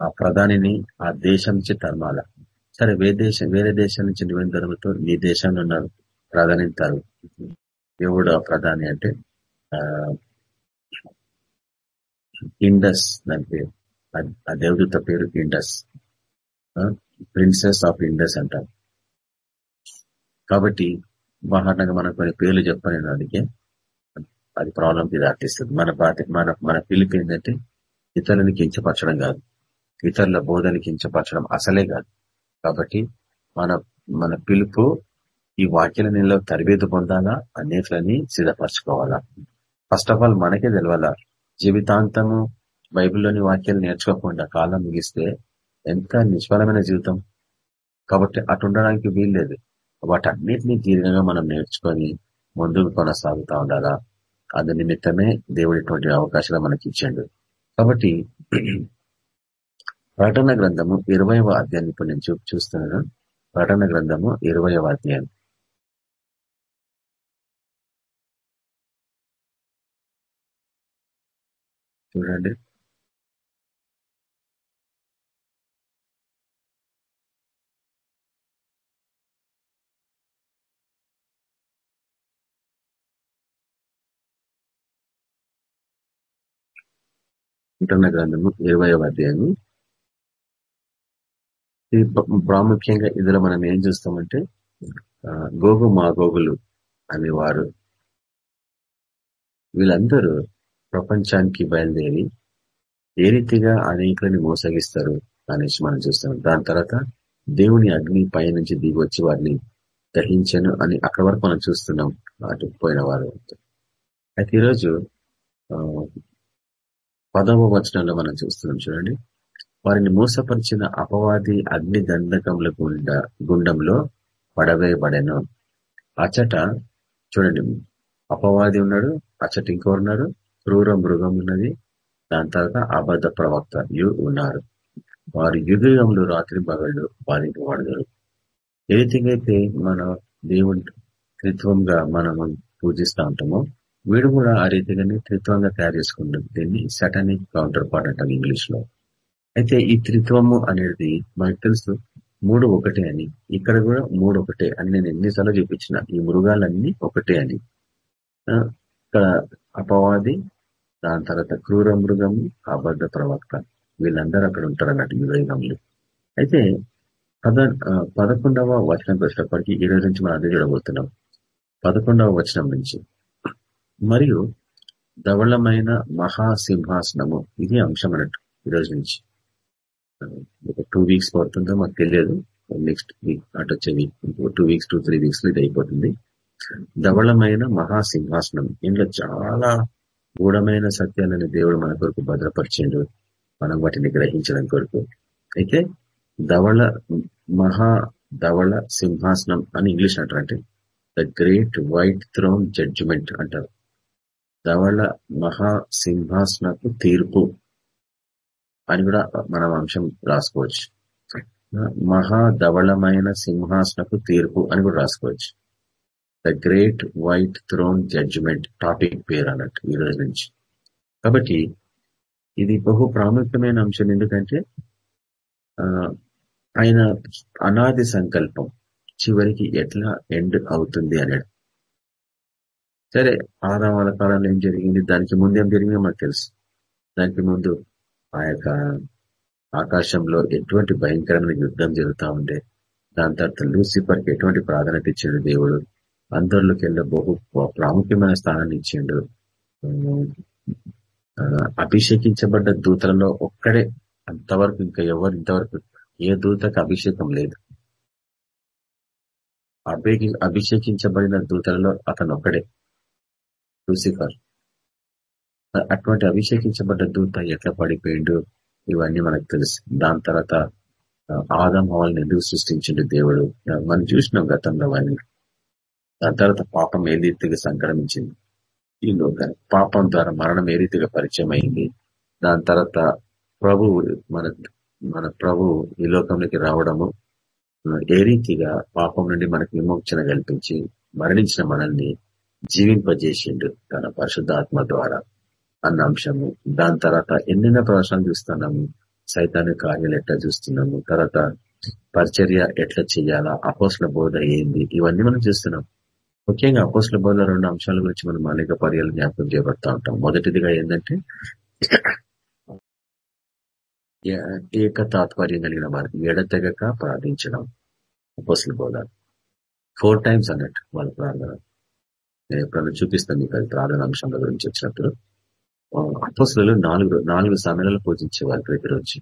ఆ ప్రధానిని ఆ దేశం నుంచి తరమాల. సరే వేరే దేశం వేరే దేశం నుంచి నువ్వేం ధర్మతో నీ దేశంలో ఉన్నారు ప్రధాని తరు దేవుడు ఆ ప్రధాని అంటే ఇండస్ దాని పేరు. ఆ దేవదూత పేరు ఇండస్ ప్రిన్సెస్ ఆఫ్ ఇండస్ అంటారు. కాబట్టి ఉదాహరణగా మనకు కొన్ని పేర్లు చెప్పని అందుకే అది ప్రాబ్లంకి దాటిస్తుంది మన బాధ్య మన మన పిలుపు ఏంటంటే ఇతరులను కించపరచడం కాదు. ఇతరుల బోధని కించపరచడం అసలే కాదు. కాబట్టి మన మన పిలుపు ఈ వాక్యాల నెలలో తరబేదు పొందాలా? అనేట్లని సిద్ధపరచుకోవాలా? ఫస్ట్ ఆఫ్ ఆల్ మనకే తెలవాలా? జీవితాంతము బైబిల్లోని వాక్యాలు నేర్చుకోకుండా కాలం ముగిస్తే ఎంత నిష్ఫలమైన జీవితం? కాబట్టి అటు ఉండడానికి వీల్లేదు. వాటన్నిటినీ దీర్ఘంగా మనం నేర్చుకొని ముందుకు కొనసాగుతా ఉండాలా? అందు నిమిత్తమే దేవుడిటువంటి అవకాశాలు మనకి ఇచ్చాడు. కాబట్టి ప్రకటన గ్రంథము ఇరవయవ అధ్యాయం ఇప్పుడు నేను చూస్తున్నాను. ప్రకటన గ్రంథము ఇరవయవ అధ్యాయం. చూడండి. ప్రకటన గ్రంథము ఇరవై అధ్యాయము ప్రాముఖ్యంగా ఇందులో మనం ఏం చూస్తామంటే గోగు మా గోగులు అనేవారు. వీళ్ళందరూ ప్రపంచానికి బయలుదేరి ఏ రీతిగా అనేకులని మోసగిస్తారు అనేసి మనం చూస్తాం. దాని తర్వాత దేవుని అగ్ని పై నుంచి దిగి వచ్చి వారిని దహించను అని అక్కడ వరకు మనం చూస్తున్నాం. అటు పోయిన వారు అయితే ఈరోజు పదవ వచనంలో మనం చూస్తున్నాం చూడండి. వారిని మూసపరిచిన అపవాది అగ్ని గంధకముల గుండ గుండంలో పడవేయబడెను. అచట చూడండి అపవాది ఉన్నాడు అచ్చట ఇంకోరున్నాడు క్రూర మృగం ఉన్నది దాని తర్వాత అబద్ధ ప్రవక్త యు ఉన్నారు. వారి యుగంలో రాత్రి పగళ్ళు బాధింపబడతారు ఏ అయితే మన దేవుని త్రిత్వంగా మనం పూజిస్తూ ఉంటామో వీడు కూడా ఆ రీతిగానే త్రిత్వంగా తయారు చేసుకుంటాం దీన్ని సటనిక్ కౌంటర్ పార్ట్ అంటాం ఇంగ్లీష్లో అయితే ఈ త్రిత్వము అనేది మనకు తెలుసు మూడు ఒకటే అని. ఇక్కడ కూడా మూడు ఒకటే అని నేను ఎన్నిసార్లు చూపించిన. ఈ మృగాలన్నీ ఒకటే అని. ఆ, ఇక్కడ అపవాది దాని తర్వాత క్రూర మృగము అబద్ధ ప్రవక్త. వీళ్ళందరూ అక్కడ ఉంటారు అన్నట్టు యుగయుగంలో అయితే పద పదకొండవ వచనం వచ్చేటప్పటికి ఈ రోజు నుంచి మనం అదే చూడబోతున్నాం. పదకొండవ వచనం నుంచి. మరియు ధవళమైన మహాసింహాసనము. ఇది అంశం అన్నట్టు ఈ రోజు నుంచి. ఒక టూ వీక్స్ పడుతుందో మాకు తెలియదు. నెక్స్ట్ వీక్ అటు వచ్చే week two weeks two three వీక్స్లో ఇది అయిపోతుంది. ధవళమైన మహాసింహాసనం. ఇందులో చాలా గూఢమైన సత్యాలని దేవుడు మన కొరకు భద్రపరిచిండు. మనం వాటిని గ్రహించడం కొరకు. అయితే ధవళ మహా ధవళ సింహాసనం అని ఇంగ్లీష్ అంటారు అంటే the great white throne judgement అంటారు. ధవళ మహా సింహాసనకు తీర్పు. అని కూడా మనం అంశం రాసుకోవచ్చు. మహా ధవళమైన సింహాసనపు తీర్పు అని కూడా రాసుకోవచ్చు. The great white throne judgement topic పేరు అన్నట్టు ఈ రోజు నుంచి. కాబట్టి ఇది బహు ప్రాముఖ్యమైన అంశం. ఎందుకంటే ఆ, ఆయన అనాది సంకల్పం చివరికి ఎట్లా ఎండ్ అవుతుంది అనేది సరే ఆదావాల కాలంలో ఏం జరిగింది? దానికి ముందు ఏం జరిగిందో మాకు తెలుసు. దానికి ముందు ఆ యొక్క ఆకాశంలో ఎటువంటి భయంకరమైన యుద్ధం జరుగుతూ ఉండే దాని తర్వాత లూసిఫర్కి ఎటువంటి ప్రాధాన్యత ఇచ్చిండు దేవుడు? అందరిలోకి వెళ్ళే బహు ప్రాముఖ్యమైన స్థానాన్ని ఇచ్చిండు. అభిషేకించబడ్డ దూతలలో ఒక్కడే అంతవరకు ఇంకా ఎవరు ఇంతవరకు ఏ దూతకు అభిషేకం లేదు. అభిషేకి అభిషేకించబడిన దూతలలో అతను ఒక్కడే లూసిఫర్. అటువంటి అభిషేకించబడ్డ దూత ఎట్లా పడిపోయిండు? ఇవన్నీ మనకు తెలుసు. దాని తర్వాత ఆదం హవాల్ని ఎందుకు సృష్టించిండు దేవుడు? మనం చూసినాం గతంలో వాళ్ళని. దాని తర్వాత పాపం ఏ రీతిగా సంక్రమించింది? ఈ లోకానికి పాపం ద్వారా మరణం ఏ రీతిగా పరిచయం అయింది దాని తర్వాత ప్రభు మన మన ప్రభు ఈ లోకంలోకి రావడము ఏ రీతిగా పాపం నుండి మనకు విమోచన కల్పించి మరణించిన మనల్ని జీవింపజేసిండు తన పరిశుద్ధాత్మ ద్వారా. అన్న అంశము. దాని తర్వాత ఎన్నెన్నో ప్రదర్శనలు చూస్తున్నాము. సైతాన్ని కార్యాలు ఎట్లా చూస్తున్నాము. తర్వాత పరిచర్య ఎట్లా చేయాలా అపోస్ల బోధ ఏంది ఇవన్నీ మనం చూస్తున్నాం. ముఖ్యంగా అపోస్ల బోధ రెండు అంశాల గురించి మనం అనేక పర్యాలు జ్ఞాపకం చేయబడతా ఉంటాం. మొదటిదిగా ఏంటంటే ఏక తాత్పర్యం కలిగిన వారికి ఎడతెగక ప్రార్థించడం. అపోస్ల బోధ. ఫోర్ టైమ్స్ అన్నట్టు వాళ్ళ ప్రార్థన. నేను ఎప్పుడన్నా చూపిస్తాను మీకు అది ప్రార్థన అంశాల గురించి వచ్చినప్పుడు. అపోస్లు నాలుగు నాలుగు సమయాలలో పూజించేవారు ప్రతిరోజు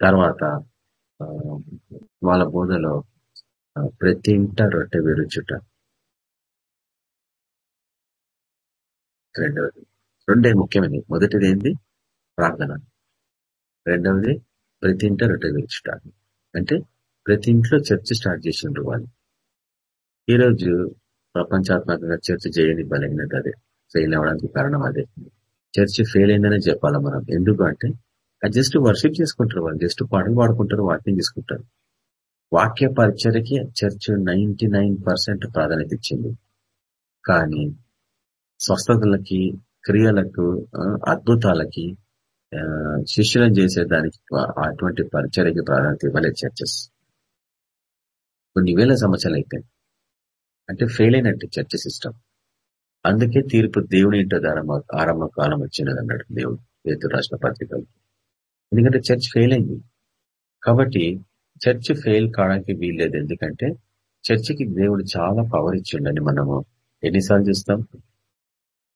తర్వాత వాళ్ళ బోధలో ప్రతి ఇంట రొట్టె విరుచుట రెండవది రెండే ముఖ్యమైనవి. మొదటిది ఏంది? ప్రార్థన. రెండవది ప్రతి ఇంట రొట్టె విరుచుట అంటే ప్రతి ఇంట్లో చర్చ స్టార్ట్ చేసిండ్రు వాళ్ళు. ఈరోజు ప్రపంచాత్మకంగా చర్చ చేయని బలహీనత అదే. ఫెయిల్ అవడానికి కారణం అదే. చర్చ్ ఫెయిల్ అయిందనే చెప్పాలి మనం? ఎందుకు అంటే అది జస్ట్ వర్షిప్ చేసుకుంటారు వాళ్ళు జస్ట్ పాటలు పాడుకుంటారు వాక్యం తీసుకుంటారు వాక్య పరిచయకి చర్చ్ నైన్టీ ప్రాధాన్యత ఇచ్చింది. కానీ స్వస్థతలకి క్రియలకు అద్భుతాలకి శిష్యులను చేసేదానికి అటువంటి పరిచర్యకి ప్రాధాన్యత ఇవ్వలేదు చర్చెస్ కొన్ని వేల సంవత్సరాలు అయితే అంటే ఫెయిల్ అయినట్టు చర్చ సిస్టమ్ అందుకే తీర్పు దేవుని ఇంట ఆరంభ ఆరంభ కాలం వచ్చినది అన్నాడు దేవుడు పేతు రాసిన పత్రికలు. ఎందుకంటే చర్చ్ ఫెయిల్ అయింది. కాబట్టి చర్చ్ ఫెయిల్ కావడానికి వీల్లేదు. ఎందుకంటే చర్చికి దేవుడు చాలా పవర్ ఇచ్చిండని మనము ఎన్నిసార్లు చూస్తాం.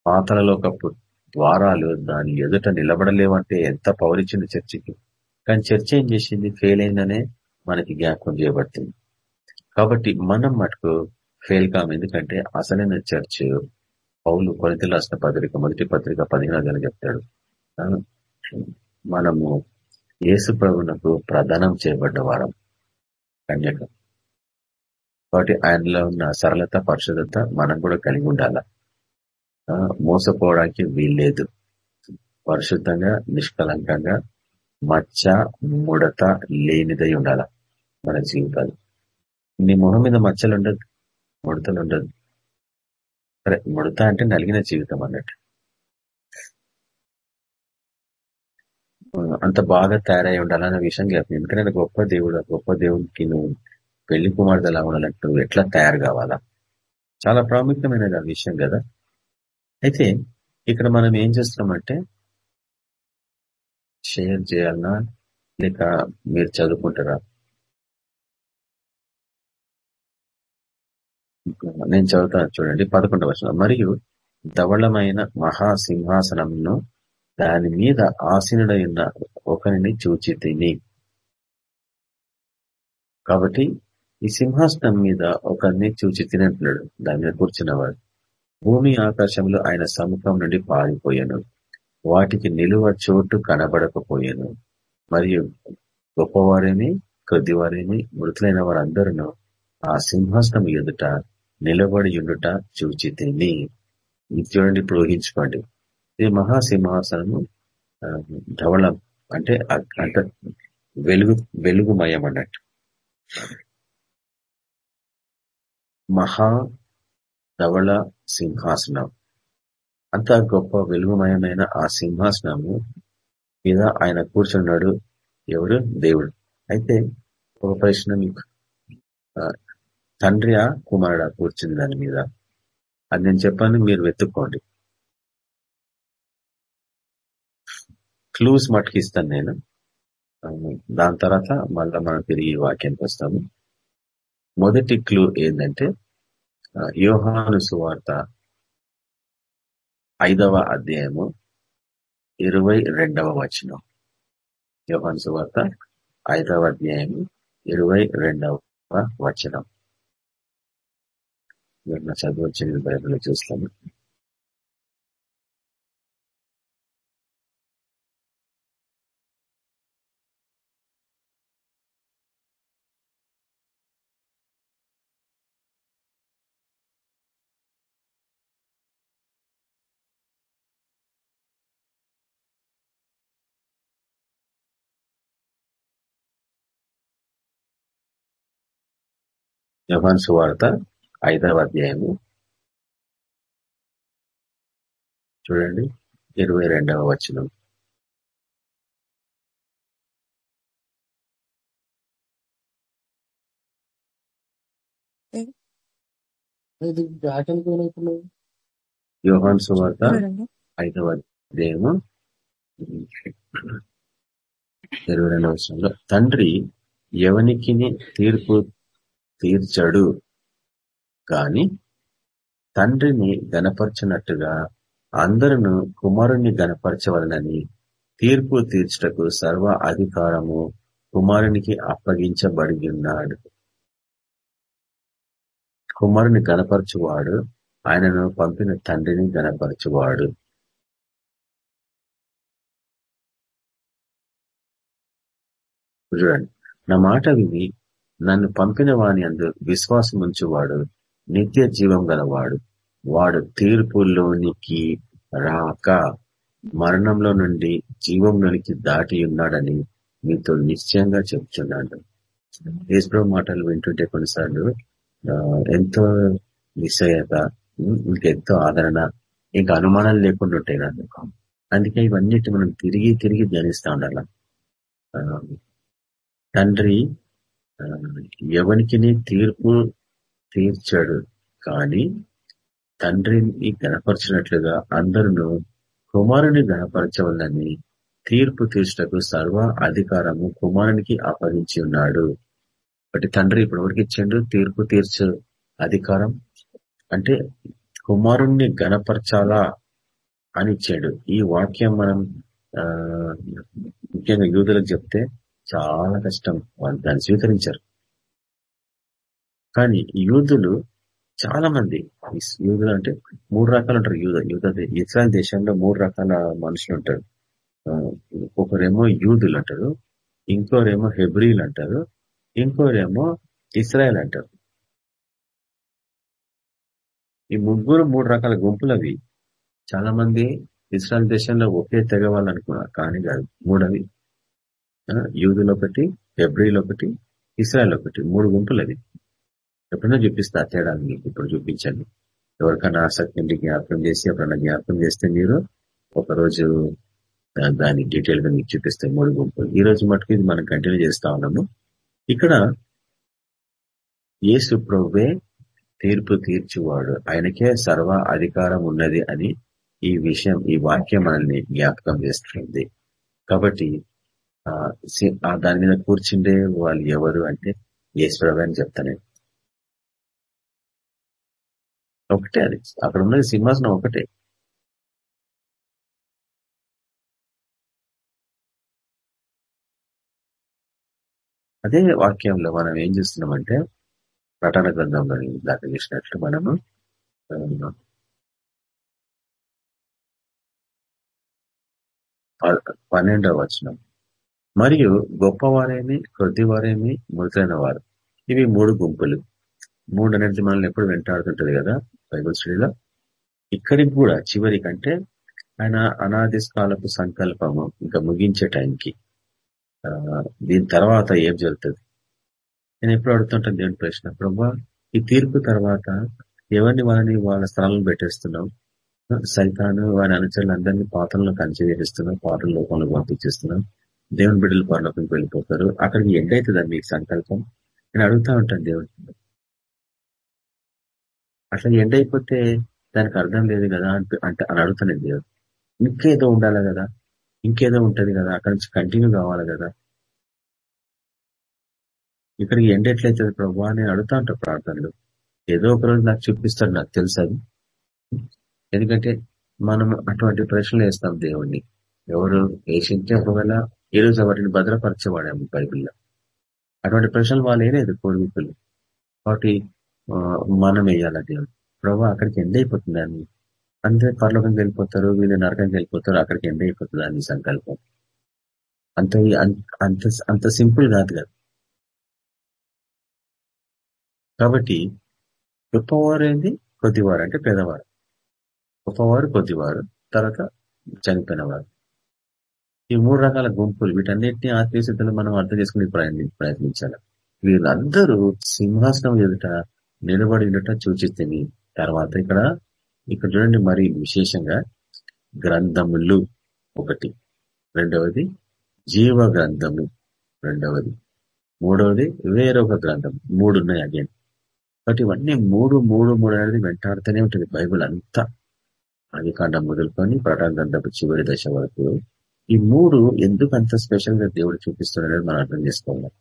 పాతలలో ఒకప్పుడు ద్వారాలు దాని ఎదుట నిలబడలేవంటే ఎంత పవర్ ఇచ్చింది చర్చికి. కానీ చర్చ ఏం చేసింది? ఫెయిల్ అయిందనే మనకి జ్ఞాపకం చేయబడుతుంది. కాబట్టి మనం మటుకు ఫెయిల్ కాం ఎందుకంటే అసలైన చర్చ్ పౌలు కొనితలు రాసిన పత్రిక మొదటి పత్రిక పదిహేను చెప్తాడు. మనము యేసు ప్రభునకు ప్రదానం చేయబడ్డ వారం కన్యక. కాబట్టి ఆయనలో ఉన్న సరళత పరిశుద్ధత మనం కూడా కలిగి ఉండాల. మోసపోవడానికి వీల్లేదు. పరిశుద్ధంగా నిష్కలంకంగా మచ్చ ముడత లేనిదై ఉండాల మన జీవితాలు. నీ మొహం మీద మచ్చలు ఉండదు ముడతలు ఉండదు ముడత అంటే నలిగిన జీవితం అన్నట్టు. అంత బాగా తయారై ఉండాలన్న విషయం జ్ఞాపకం. ఎందుకంటే గొప్ప దేవుడు గొప్ప దేవుడికి నువ్వు పెళ్ళి కుమార్తె ఎలా ఉండాలంటే నువ్వు ఎట్లా తయారు కావాలా? చాలా ప్రాముఖ్యమైనది ఆ విషయం కదా. అయితే ఇక్కడ మనం ఏం చేస్తున్నామంటే షేర్ చేయాలన్నా లేక మీరు చదువుకుంటారా? నేను చదువుతాను చూడండి పదకొండవ వచనం. మరియు ధవళమైన మహాసింహాసనంను దాని మీద ఆసీనుడైన ఒకరిని చూచి తిని. కాబట్టి ఈ సింహాసనం మీద ఒకరిని చూచి తినంటున్నాడు దాని మీద కూర్చున్నవాడు. భూమి ఆకాశంలో ఆయన సముఖం నుండి పారిపోయాను. వాటికి నిలువ చోటు కనబడకపోయాను. మరియు గొప్పవారేమి కొద్దివారేమి మృతులైన వారందరూ ఆ సింహాసనం ఎదుట నిలబడి ఉండుట చూచి తిని ఇది చూడండి ఇప్పుడు ఊహించుకోండి ఇది మహాసింహాసనము ఆ, ధవళం అంటే అంత అంటే వెలుగు వెలుగుమయం అన్నట్టు. మహా ధవళ సింహాసనం. అంత గొప్ప వెలుగుమయమైన ఆ సింహాసనము మీద ఆయన కూర్చున్నాడు ఎవరు? దేవుడు. అయితే ఒక ప్రశ్న మీకు ఆ, తండ్రి ఆ కుమారుడా కూర్చుంది దాని మీద. అది నేను చెప్పాను మీరు వెతుక్కోండి. క్లూస్ మటుకు ఇస్తాను నేను. దాని తర్వాత మళ్ళా మనం తిరిగి వాక్యానికి వస్తాము. మొదటి క్లూ ఏంటంటే యోహాను సువార్త ఐదవ అధ్యాయము ఇరవై రెండవ వచనం. యోహాను సువార్త ఐదవ అధ్యాయము ఇరవై రెండవ వచనం. మీరు నా చదువు వచ్చింది బైబిల్ చూస్తాను సువార్త ఐదవ అధ్యాయము చూడండి ఇరవై రెండవ వచనం. యోహాను సువార్త. ఐదవ అధ్యాయము ఇరవై రెండవ వచనంలో తండ్రి ఎవనికి తీర్పు తీర్చడు? కానీ తండ్రిని గనపరచినట్టుగా అందరును కుమారుణ్ణి గనపరచవలనని తీర్పు తీర్చుటకు సర్వ అధికారము కుమారునికి అప్పగించబడి ఉన్నాడు కుమారుని గనపరచువాడు ఆయనను పంపిన తండ్రిని గనపరచువాడు చూడండి నా మాట విని నన్ను పంపిన వాని అందు విశ్వాసముంచువాడు. నిత్య జీవం గలవాడు. వాడు తీర్పులోనికి రాక మరణంలో నుండి జీవంలోనికి దాటి ఉన్నాడని మీతో నిశ్చయంగా చెప్తున్నాడు యేసుప్రభు మాటలు వింటుంటే కొన్నిసార్లు ఆ, ఎంతో నిశ్చయత ఇంకెంతో ఆదరణ ఇంకా అనుమానాలు లేకుండా ఉంటాయి నాకు అందుకే ఇవన్నిటి మనం తిరిగి తిరిగి ధ్యానిస్తూ ఉండాల. ఆ, తండ్రి ఆ, తీర్పు తీర్చాడు. కానీ తండ్రిని గణపరచినట్లుగా అందరును కుమారుని గణపరచవలని తీర్పు తీర్చుటకు సర్వ అధికారము కుమారునికి అప్పగించి ఉన్నాడు. బట్టి తండ్రి ఇప్పటివరకు ఇచ్చిండు తీర్పు తీర్చు అధికారం. అంటే కుమారుణ్ణి గణపరచాలా అని ఇచ్చాడు. ఈ వాక్యం మనం ఆ ముఖ్యంగా యూదులకు చెప్తే చాలా కష్టం. వాళ్ళు దాన్ని స్వీకరించారు. కానీ యూదులు చాలా మంది యూదులు అంటే మూడు రకాలు ఉంటారు యూద యూద ఇస్రాయల్ దేశంలో మూడు రకాల మనుషులు ఉంటారు. ఒకరేమో యూదులు అంటారు ఇంకోరేమో హెబ్రియులు అంటారు ఇంకోరేమో ఇస్రాయల్ అంటారు. ఈ ముగ్గురు మూడు రకాల గుంపులు అవి. చాలా మంది ఇస్రాయల్ దేశంలో ఒకే తెగ కానీ కాదు మూడవి ఆ, యూదులు ఒకటి హెబ్రీలు ఒకటి ఇస్రాయల్ ఒకటి మూడు గుంపులు అవి. ఎప్పుడైనా చూపిస్తా తేడా మీకు ఇప్పుడు చూపించండి. ఎవరికైనా ఆసక్తి ఉండి జ్ఞాపకం చేసి ఎప్పుడైనా జ్ఞాపకం చేస్తే మీరు ఒకరోజు దా- దాని డీటెయిల్గా మీకు చూపిస్తాయి మూడు గుంపులు ఈ రోజు మటుకు ఇది మనం కంటిన్యూ చేస్తా ఉన్నాము. ఇక్కడ యేసు ప్రభువే తీర్పు తీర్చువాడు. ఆయనకే సర్వ అధికారం ఉన్నది అని ఈ విషయం ఈ వాక్యం మనల్ని జ్ఞాపకం చేస్తుంది. కాబట్టి ఆ దాని మీద కూర్చుండే వాళ్ళు ఎవరు అంటే యేసు ప్రభు అని చెప్తాను. ఒకటే అది. అక్కడ ఉన్నది సింహాసనం ఒకటే. అదే వాక్యంలో మనం ఏం చేస్తున్నామంటే ప్రటన గ్రంథంలో దాకా చేసినట్లు మనము పన్నెండవ వచనం. మరియు గొప్పవారేమి కొద్దివారేమి మృతైన వారు ఇవి మూడు గుంపులు. మూడు అనేది మనల్ని ఎప్పుడు వెంటాడుతుంటది కదా బైబుల్ స్టడీలో. ఇక్కడికి కూడా చివరి కంటే ఆయన అనాది కాలపు సంకల్పము ఇంకా ముగించే టైంకి దీని తర్వాత ఏం జరుగుతుంది? నేను ఎప్పుడు అడుగుతుంటాను దేవుని ప్రశ్న ప్రభా ఈ తీర్పు తర్వాత ఎవరిని వాళ్ళని వాళ్ళ స్థానంలో పెట్టేస్తున్నాం సైతాను వారి అనుచరులు అందరినీ పాత్రలో కంచివేస్తున్నాం పాత్ర లోకంలో పంపించేస్తున్నాం దేవుని బిడ్డలు పరలోకంకి వెళ్ళిపోతారు. అక్కడికి ఎండ్ అవుతుందా మీకు సంకల్పం? నేను అడుగుతా ఉంటాను దేవుని అట్లా ఎండ్ అయిపోతే దానికి అర్థం లేదు కదా అంటే అంటే అని అడుగుతాను దేవుడు. ఇంకేదో ఉండాలి కదా. ఇంకేదో ఉంటది కదా. అక్కడి నుంచి కంటిన్యూ కావాలి కదా. ఇక్కడికి ఎండ్ ఎట్లయితుంది ప్రభు అని అడుగుతా ఉంటా ప్రార్థనలు. ఏదో ఒక రోజు నాకు చూపిస్తాడు నాకు తెలుసు అది. ఎందుకంటే మనం అటువంటి ప్రశ్నలు వేస్తాం దేవుణ్ణి. ఎవరు వేసింటే ఒకవేళ ఈ రోజు వాటిని భద్రపరచబడాము బైబిల్లో. అటువంటి ప్రశ్నలు వాళ్ళు వేయలేదు పూర్వీకులు కాబట్టి మనం వేయాలి దేవుడు ప్రభు అక్కడికి ఎండ్ అయిపోతుంది అని. అంతే పరలోకంకి వెళ్ళిపోతారు వీళ్ళు నరకంకి వెళ్ళిపోతారు అక్కడికి ఎండ్ అయిపోతుంది అని సంకల్పం. అంత అంత అంత సింపుల్ కాదు కదా. కాబట్టి గొప్పవారు ఏంది? కొద్దివారు అంటే పేదవారు గొప్పవారు కొద్దివారు. తర్వాత చనిపోయినవారు. ఈ మూడు రకాల గుంపులు వీటన్నిటిని ఆత్మీయ సిద్ధంలో మనం అర్థం చేసుకుని ప్రయత్ని ప్రయత్నించాలి. వీళ్ళందరూ సింహాసనం ఎదుట నిలబడి ఉండట సూచిస్తుంది తర్వాత ఇక్కడ ఇక్కడ చూడండి మరి విశేషంగా గ్రంథములు ఒకటి. రెండవది జీవ గ్రంథము రెండవది. మూడవది వేరొక గ్రంథం. మూడు ఉన్నాయి అగేన్ కాబట్టి ఇవన్నీ మూడు మూడు మూడు అనేది వెంటాడుతూనే ఉంటుంది బైబుల్ అంతా. అది కాండం మొదలుకొని ప్రకటన గ్రంథపు చివరి దశ వరకు. ఈ మూడు ఎందుకు అంత స్పెషల్గా దేవుడు చూపిస్తున్నాడని మనం అర్థం చేసుకోవాలి.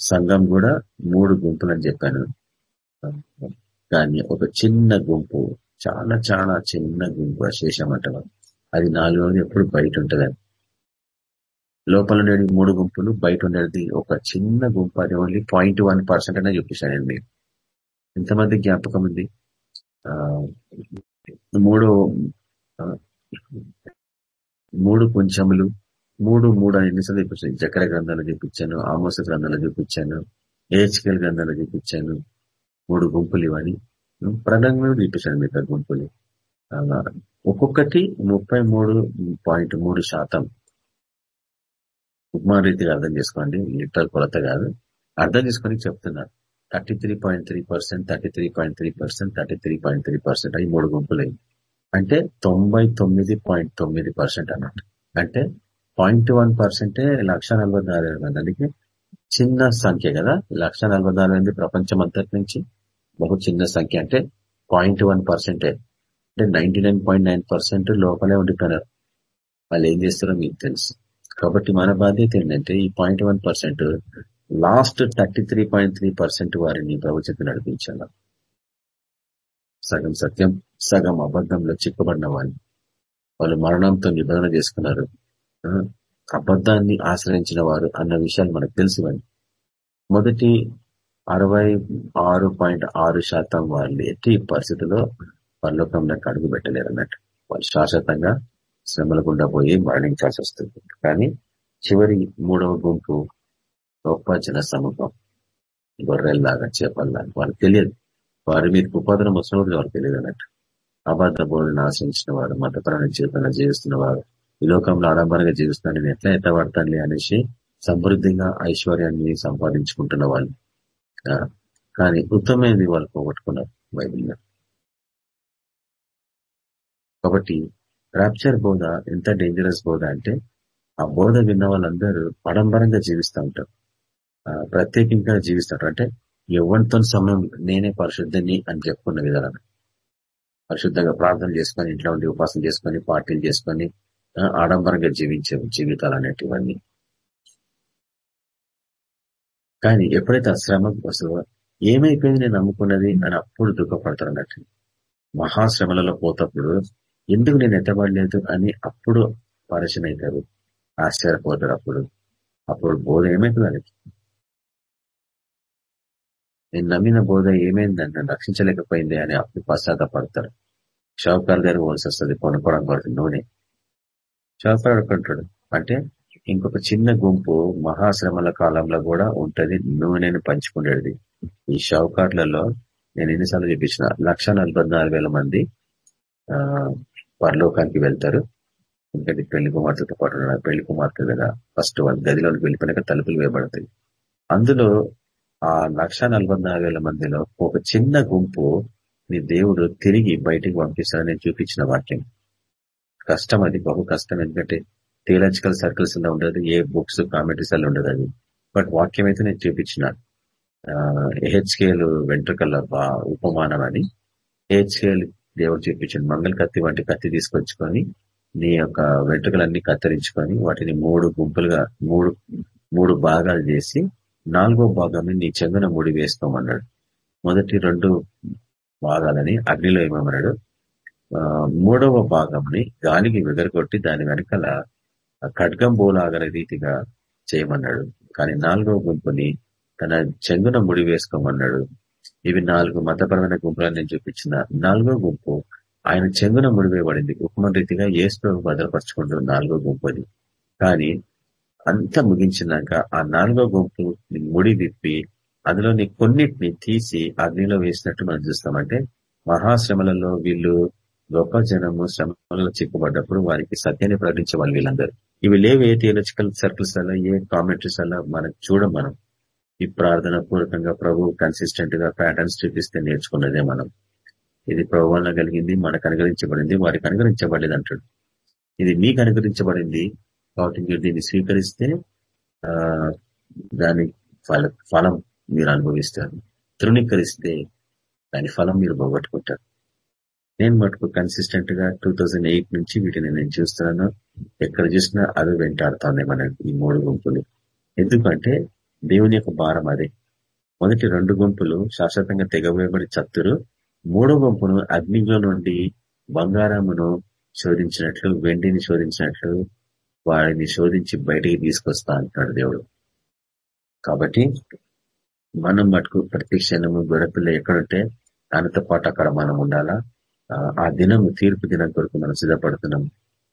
సంఘం కూడా మూడు గుంపులు అని చెప్పాను కానీ ఒక చిన్న గుంపు చాలా చాలా చిన్న గుంపు అశేషం అంటారు అది నాలుగు ఎప్పుడు బయట ఉంటుంది. లోపల ఉండేది మూడు గుంపులు బయట ఉండేది ఒక చిన్న గుంపు. అది ఓన్లీ పాయింట్ వన్ పర్సెంట్ అనే చూపిస్తాను నేను మీకు ఎంతమంది జ్ఞాపకం ఉంది? ఆ మూడు మూడు కొంచెములు మూడు మూడు అని ఎన్నిసార్లు చూపించాను చక్కెర గ్రంథాలు చూపించాను ఆమోస గ్రంథాలు చూపించాను ఏహెచ్కల్ గ్రంథాలు చూపించాను మూడు గుంపులు ఇవని ప్రధానంగా చూపించాను మిగతా గుంపులు. అలా ఒక్కొక్కటి ముప్పై మూడు పాయింట్ మూడు శాతం. ఉపమాన రీతిగా అర్థం చేసుకోండి లిటర్ కొలత కాదు. అర్థం చేసుకొని చెప్తున్నారు thirty three point three percent thirty three point three percent thirty three point three percent అవి మూడు గుంపులు. అంటే తొంభై తొమ్మిది పాయింట్ తొమ్మిది పర్సెంట్ అన్నట్టు అంటే పాయింట్ వన్ పర్సెంటే లక్ష నలభై నాలుగు మందికి చిన్న సంఖ్య కదా. లక్ష నలభై నాలుగు మంది ప్రపంచం అంతటి నుంచి బహు చిన్న సంఖ్య. అంటే పాయింట్ వన్ పర్సెంటే. అంటే ninety nine point nine percent లోపలే ఉండిపోయినారు. వాళ్ళు ఏం చేస్తారో మీకు తెలుసు. కాబట్టి మన బాధ్యత ఏంటంటే ఈ point one percent last thirty three point three percent వారిని ప్రభుత్వం నడిపించాలి. సగం సత్యం సగం అబద్ధంలో చిక్కబడిన వాళ్ళు వాళ్ళు మరణంతో నిబంధన చేసుకున్నారు. అబద్ధాన్ని ఆశ్రయించిన వారు అన్న విషయాలు మనకు తెలుసు మొదటి అరవై ఆరు పాయింట్ ఆరు శాతం వాళ్ళు ఎట్టి పరిస్థితుల్లో పరలోకంలోకి అడుగు పెట్టలేరు అన్నట్టు వాళ్ళు శాశ్వతంగా శ్రమల గుండా పోయి మరణించాల్సి వస్తుంది. కానీ చివరి మూడవ గుంపు గొప్ప జన సమూహం. గొర్రెల్లాగా చేపల్లాగా. వాళ్ళకి తెలియదు. వారి మీద ఉపాధనం వస్తున్నప్పుడు వాళ్ళకి తెలియదు అన్నట్టు అబద్ధ బోధన ఆశించిన వారు మతపరమైన జీవితంలో జీవిస్తున్న వారు ఈ లోకంలో ఆడంబరంగా జీవిస్తాను నేను ఎట్లా ఎట్లా పడతానులే అనేసి సమృద్ధిగా ఐశ్వర్యాన్ని సంపాదించుకుంటున్న వాళ్ళు. కానీ ఉత్తమైనది వాళ్ళు పోగొట్టుకున్నారు బైబిల్లో కాబట్టి రాప్చర్ బోధ ఎంత డేంజరస్ బోధ అంటే ఆ బోధ విన్న వాళ్ళందరూ పడంబరంగా జీవిస్తూ ఉంటారు. ఆ, ప్రత్యేకంగా జీవిస్తారు. అంటే ఎవరితో సమయం నేనే పరిశుద్ధిని అని చెప్పుకున్న విధానం. పరిశుద్ధంగా ప్రార్థన చేసుకొని ఇంట్లో ఉండి ఉపాసన చేసుకొని పార్టీలు చేసుకొని ఆడంబరంగా జీవించే జీవితాలు అనేటివన్నీ. కానీ ఎప్పుడైతే ఆ శ్రమ వస్తుందో ఏమైపోయింది నేను నమ్ముకున్నది? అని అప్పుడు దుఃఖపడతాడు అన్నట్టు. మహాశ్రమలలో పోతప్పుడు ఎందుకు నేను ఎత్తబడలేదు అని అప్పుడు పరిచయం అవుతారు ఆశ్చర్యపోతారు అప్పుడు అప్పుడు బోధ ఏమైతుంది వాళ్ళకి? నేను నమ్మిన బోధ ఏమైంది? నన్ను రక్షించలేకపోయింది అని అప్పుడు పశ్చాత్తపడతారు. షావుకారు దగ్గర పోవాల్సి వస్తుంది కొనుక్కోవడం పడుతుంది నూనె. షావుకారు అంటే ఇంకొక చిన్న గుంపు మహాశ్రమల కాలంలో కూడా ఉంటది. నూనెను పంచుకునేది. ఈ షౌకాట్లలో నేను ఎన్నిసార్లు చూపించిన లక్ష మంది ఆ పరలోకానికి వెళ్తారు. ఎందుకంటే పెళ్ళి కుమార్తెతో పాటు పెళ్ళి కుమార్తె కదా. ఫస్ట్ వాళ్ళు గదిలోకి వెళ్ళిపోయినాక తలుపులు వేయబడతాయి. అందులో ఆ లక్ష మందిలో ఒక చిన్న గుంపు నీ దేవుడు తిరిగి బయటికి పంపిస్తాడని నేను చూపించిన వాక్యం. కష్టం అది బహు కష్టం. ఎందుకంటే థియలాజికల్ సర్కిల్స్లో ఉండదు ఏ బుక్స్ కామెంటరీస్ అలా ఉండదు అది. బట్ వాక్యం అయితే నేను చూపించిన హెచ్కేఎల్ వెంట్రుకల బా- ఉపమానం అని. హెచ్కేఎల్ దేవుడు చూపించాడు మంగళ కత్తి వంటి కత్తి తీసుకొచ్చుకొని నీ యొక్క వెంట్రుకలన్నీ కత్తిరించుకొని వాటిని మూడు గుంపులుగా మూడు మూడు భాగాలు చేసి నాలుగో భాగాన్ని నీ చెంగున ముడి వేసుకోమన్నాడు. మొదటి రెండు భాగాలని అగ్నిలో ఏమన్నాడు? మూడవ భాగంని గాలికి వెగరగొట్టి దాని వెనకాల ఖడ్గం బోలాగల రీతిగా చేయమన్నాడు. కానీ నాలుగవ గుంపుని తన చెంగున ముడి వేసుకోమన్నాడు. ఇవి నాలుగు మతపరమైన గుంపులను నేను చూపించిన. నాలుగో గుంపు ఆయన చెంగున ముడి వేయబడింది. ఉపమన రీతిగా ఏసు భద్రపరచుకుంటూ నాలుగో గుంపు అది. కానీ అంతా ముగించినాక ఆ నాలుగో గుంపు ముడి విప్పి అందులోని కొన్నిటిని తీసి అగ్నిలో వేసినట్టు మనం చూస్తామంటే మహాశ్రమలలో వీళ్ళు గొప్ప జనము శ్రమలలో చిక్కుబడ్డప్పుడు వారికి సత్యాన్ని ప్రకటించేవాళ్ళు వీళ్ళందరూ. ఇవి లేవు ఏ సర్కిల్స్ అలా ఏ కామెంటరీస్ అలా మనకు చూడం మనం. ఈ ప్రార్థన పూర్వకంగా ప్రభు కన్సిస్టెంట్గా ప్యాటర్న్స్ చూపిస్తే నేర్చుకున్నదే మనం. ఇది ప్రభు వలన కలిగింది మనకు అనుగ్రహించబడింది వారికి అనుగ్రహించబడలేదు అంటాడు. ఇది మీకు అనుగ్రహించబడింది కాబట్టి మీరు దీన్ని స్వీకరిస్తే ఆ దాని ఫల ఫలం మీరు అనుభవిస్తారు. తృణీకరిస్తే దాని ఫలం మీరు పోగొట్టుకుంటారు. నేను మటుకు కన్సిస్టెంట్గా టూ నుంచి వీటిని నేను చూస్తున్నాను. ఎక్కడ చూసినా అవి వెంటాడుతున్నాయి మన ఈ మూడు గుంపులు. ఎందుకంటే దేవుని యొక్క భారం అదే. మొదటి రెండు గుంపులు శాశ్వతంగా తెగవేయబడి చత్తురు. మూడో గుంపును అగ్నిలో నుండి బంగారమును శోధించినట్లు వెండిని శోధించినట్లు వారిని శోధించి బయటికి తీసుకొస్తా అంటున్నాడు దేవుడు. కాబట్టి మనం మటుకు ప్రతి క్షణము గొడపిల్ల ఎక్కడుంటే దానితో పాటు అక్కడ మనం ఉండాలా? ఆ, దినము తీర్పు దినం కొరకు మనం సిద్ధపడుతున్నాం.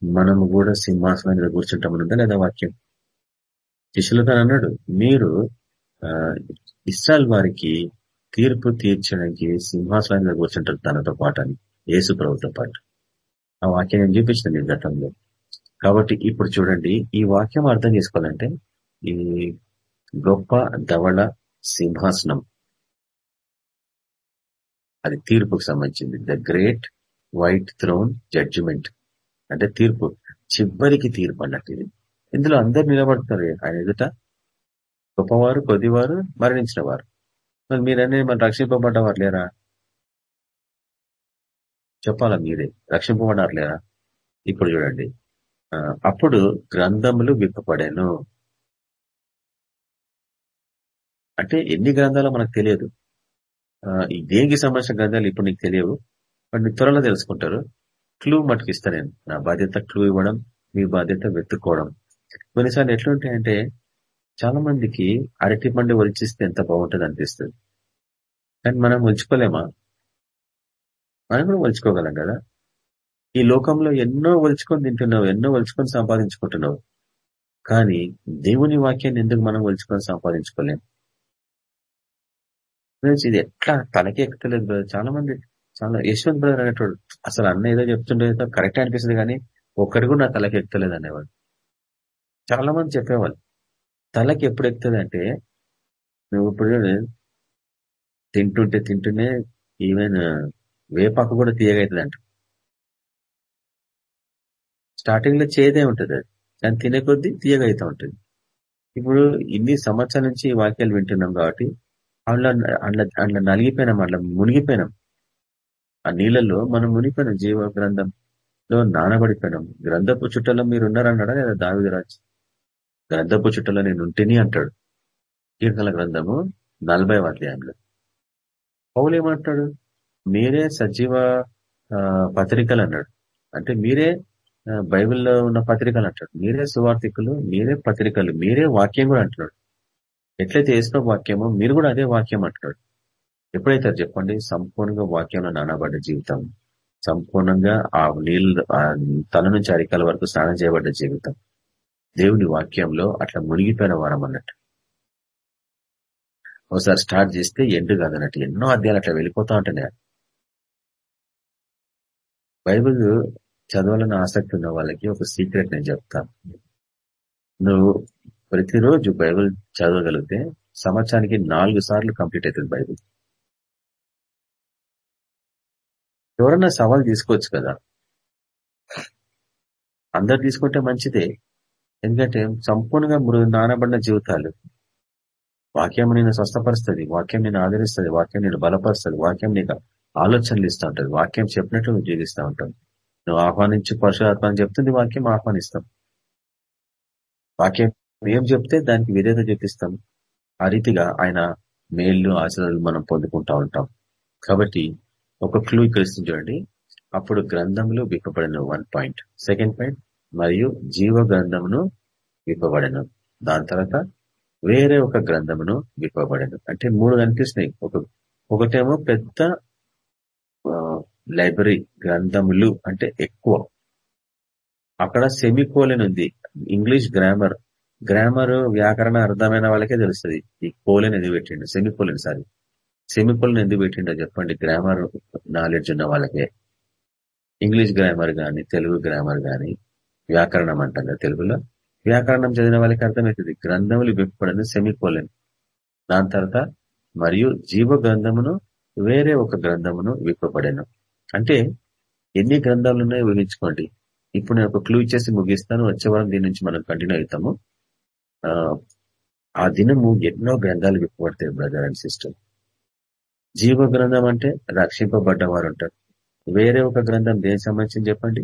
మనము కూడా సింహాసనం మీద కూర్చుంటామనుందా లేదా వాక్యం. శిష్యులతో అన్నాడు మీరు ఆ, వారికి తీర్పు తీర్చడానికి సింహాసనం మీద కూర్చుంటారు తనతో పాటు అని యేసు ప్రభుతో పాటు. ఆ వాక్యం నేను చూపించిన మీ గతంలో? కాబట్టి ఇప్పుడు చూడండి ఈ వాక్యం అర్థం చేసుకోవాలంటే ఈ గొప్ప ధవళ సింహాసనం అది తీర్పుకు సంబంధించింది. The great white throne judgement అంటే తీర్పు. చివరికి తీర్పు అన్నట్టు ఇది. ఇందులో అందరు నిలబడుతున్నారు ఆయన ఎదుట. గొప్పవారు కొద్దివారు మరణించిన వారు మరి మీరన్నీ మన రక్షింపబడ్డవారు లేరా? చెప్పాలా మీరే? రక్షింపబడ్డారు లేరా? ఇప్పుడు చూడండి. అప్పుడు గ్రంథములు విప్పబడాను. అంటే ఎన్ని గ్రంథాలు మనకు తెలియదు. దేనికి సంబంధించిన గ్రంథాలు ఇప్పుడు నీకు తెలియవు బట్ త్వరలో తెలుసుకుంటారు. క్లూ మటుకు ఇస్తా నేను. నా బాధ్యత క్లూ ఇవ్వడం మీ బాధ్యత వెతుక్కోవడం. కొన్నిసార్లు ఎట్లుంటాయంటే చాలా మందికి అరటి పండు ఒలిచిస్తే ఎంత బాగుంటుంది అనిపిస్తుంది. కానీ మనం ఒలుచుకోలేమా? మనం కూడా ఒలుచుకోగలం కదా? ఈ లోకంలో ఎన్నో ఒలుచుకొని తింటున్నావు ఎన్నో ఒలుచుకొని సంపాదించుకుంటున్నావు. కానీ దేవుని వాక్యాన్ని ఎందుకు మనం ఒలుచుకొని సంపాదించుకోలేము ఇది ఎట్లా తలకి ఎక్కలేదు బ్రదర్ చాలా మంది చాలా యశ్వంత్ బ్రదర్ అనేటోడు అసలు అన్న ఏదో చెప్తుండే కరెక్ట్ అనిపిస్తుంది కానీ ఒక్కడి కూడా నా తలకి ఎక్కుతలేదు అనేవాడు. చాలా మంది చెప్పేవాళ్ళు తలకి ఎప్పుడు ఎక్కుతుంది అంటే నువ్వు ఇప్పుడు తింటుంటే తింటూనే ఈవెన్ వేపాకు కూడా తీయగైతుంది అంట స్టార్టింగ్లో చేదే ఉంటుంది అది కానీ తినే కొద్దీ తీయగా ఉంటుంది. ఇప్పుడు ఇన్ని సంవత్సరాల నుంచి వాక్యాలు వింటున్నాం కాబట్టి అందులో అందులో అందులో నలిగిపోయినాం అందులో మునిగిపోయినాం. ఆ నీళ్ళలో మనం మునిగిపోయినాం జీవ గ్రంథంలో నానబడిపోయినాం. గ్రంథపు చుట్టలో మీరు ఉన్నారన్నాడా లేదా దావిదరాజ్ గ్రంథపు చుట్టలో నేను ఉంటేని అంటాడు. కీర్తన గ్రంథము నలభై అధ్యాయంలో. పౌలు ఏమంటాడు? మీరే సజీవ పత్రికలు అన్నాడు. అంటే మీరే బైబిల్లో ఉన్న పత్రికలు అంటాడు. మీరే సువార్థికులు మీరే పత్రికలు మీరే వాక్యం కూడా అంటున్నాడు. ఎట్లయితే వేసిన వాక్యమో మీరు కూడా అదే వాక్యం అంటున్నాడు. ఎప్పుడైతే చెప్పండి సంపూర్ణంగా వాక్యంలో నానబడ్డ జీవితం సంపూర్ణంగా ఆ నీళ్ళు ఆ తల నుంచి అరికాల వరకు స్నానం చేయబడ్డ జీవితం దేవుని వాక్యంలో అట్లా మునిగిపోయిన వారం అన్నట్టు. ఒకసారి స్టార్ట్ చేస్తే ఎండు కాదన్నట్టు. ఎన్నో అధ్యాయాలు అట్లా వెళ్ళిపోతా ఉంటున్నాయి. బైబిల్ చదవాలని ఆసక్తి ఉన్న వాళ్ళకి ఒక సీక్రెట్ నేను చెప్తాను నువ్వు ప్రతిరోజు బైబిల్ చదవగలిగితే సంవత్సరానికి నాలుగు సార్లు కంప్లీట్ అవుతుంది బైబిల్. ఎవరన్నా సవాల్ తీసుకోవచ్చు కదా? అందరు తీసుకుంటే మంచిదే. ఎందుకంటే సంపూర్ణంగా మృ- నానబడిన జీవితాలు. వాక్యం నేను స్వస్థపరుస్తుంది వాక్యం నేను ఆదరిస్తుంది వాక్యం నేను బలపరుస్తుంది వాక్యం నీకు ఆలోచనలు ఇస్తూ ఉంటుంది వాక్యం చెప్పినట్టు నువ్వు జీవిస్తూ ఉంటావు. నువ్వు ఆహ్వానించి పరశురాత్మ అని చెప్తుంది వాక్యం ఆహ్వానిస్తాం. వాక్యం ఏం చెప్తే దానికి విధేత చూపిస్తాం ఆ రీతిగా ఆయన మేళ్ళు ఆశలు మనం పొందుకుంటా ఉంటాం. కాబట్టి ఒక క్లూ ఇక్కడ చూడండి. అప్పుడు గ్రంథములు విప్పబడిన వన్ పాయింట్. సెకండ్ పాయింట్ మరియు జీవ గ్రంథమును విప్పబడను. దాని తర్వాత వేరే ఒక గ్రంథమును విప్పబడను. అంటే మూడు కనిపిస్తున్నాయి. ఒక ఒకటేమో పెద్ద లైబ్రరీ గ్రంథములు అంటే ఎక్కువ. అక్కడ సెమికోలన్ ఉంది. ఇంగ్లీష్ గ్రామర్ గ్రామర్ వ్యాకరణ అర్థమైన వాళ్ళకే తెలుస్తుంది. ఈ కోలన్ ఎందుకు పెట్టిండు? Semicolon sorry. సెమికోలన్ ఎందుకు పెట్టిండో చెప్పండి. గ్రామర్ నాలెడ్జ్ ఉన్న వాళ్ళకే. ఇంగ్లీష్ గ్రామర్ కానీ తెలుగు గ్రామర్ కానీ వ్యాకరణం అంటాం కదా తెలుగులో. వ్యాకరణం చదివిన వాళ్ళకి అర్థమవుతుంది. గ్రంథములు విప్పబడిన సెమికోలన్ దాని తర్వాత మరియు జీవ గ్రంథమును వేరే ఒక గ్రంథమును విప్పబడను. అంటే ఎన్ని గ్రంథాలు ఉన్నాయో ఊహించుకోండి. ఇప్పుడు నేను ఒక క్లూ ఇచ్చేసి ముగిస్తాను. వచ్చే వారం దీని నుంచి మనం కంటిన్యూ అవుతాము. ఆ, ఆ దినము ఎన్నో గ్రంథాలు విప్పబడతాయి బ్రదర్ అండ్ సిస్టర్ జీవ గ్రంథం అంటే రక్షింపబడ్డవారు ఉంటారు వేరే ఒక గ్రంథం దేని సంబంధించి చెప్పండి?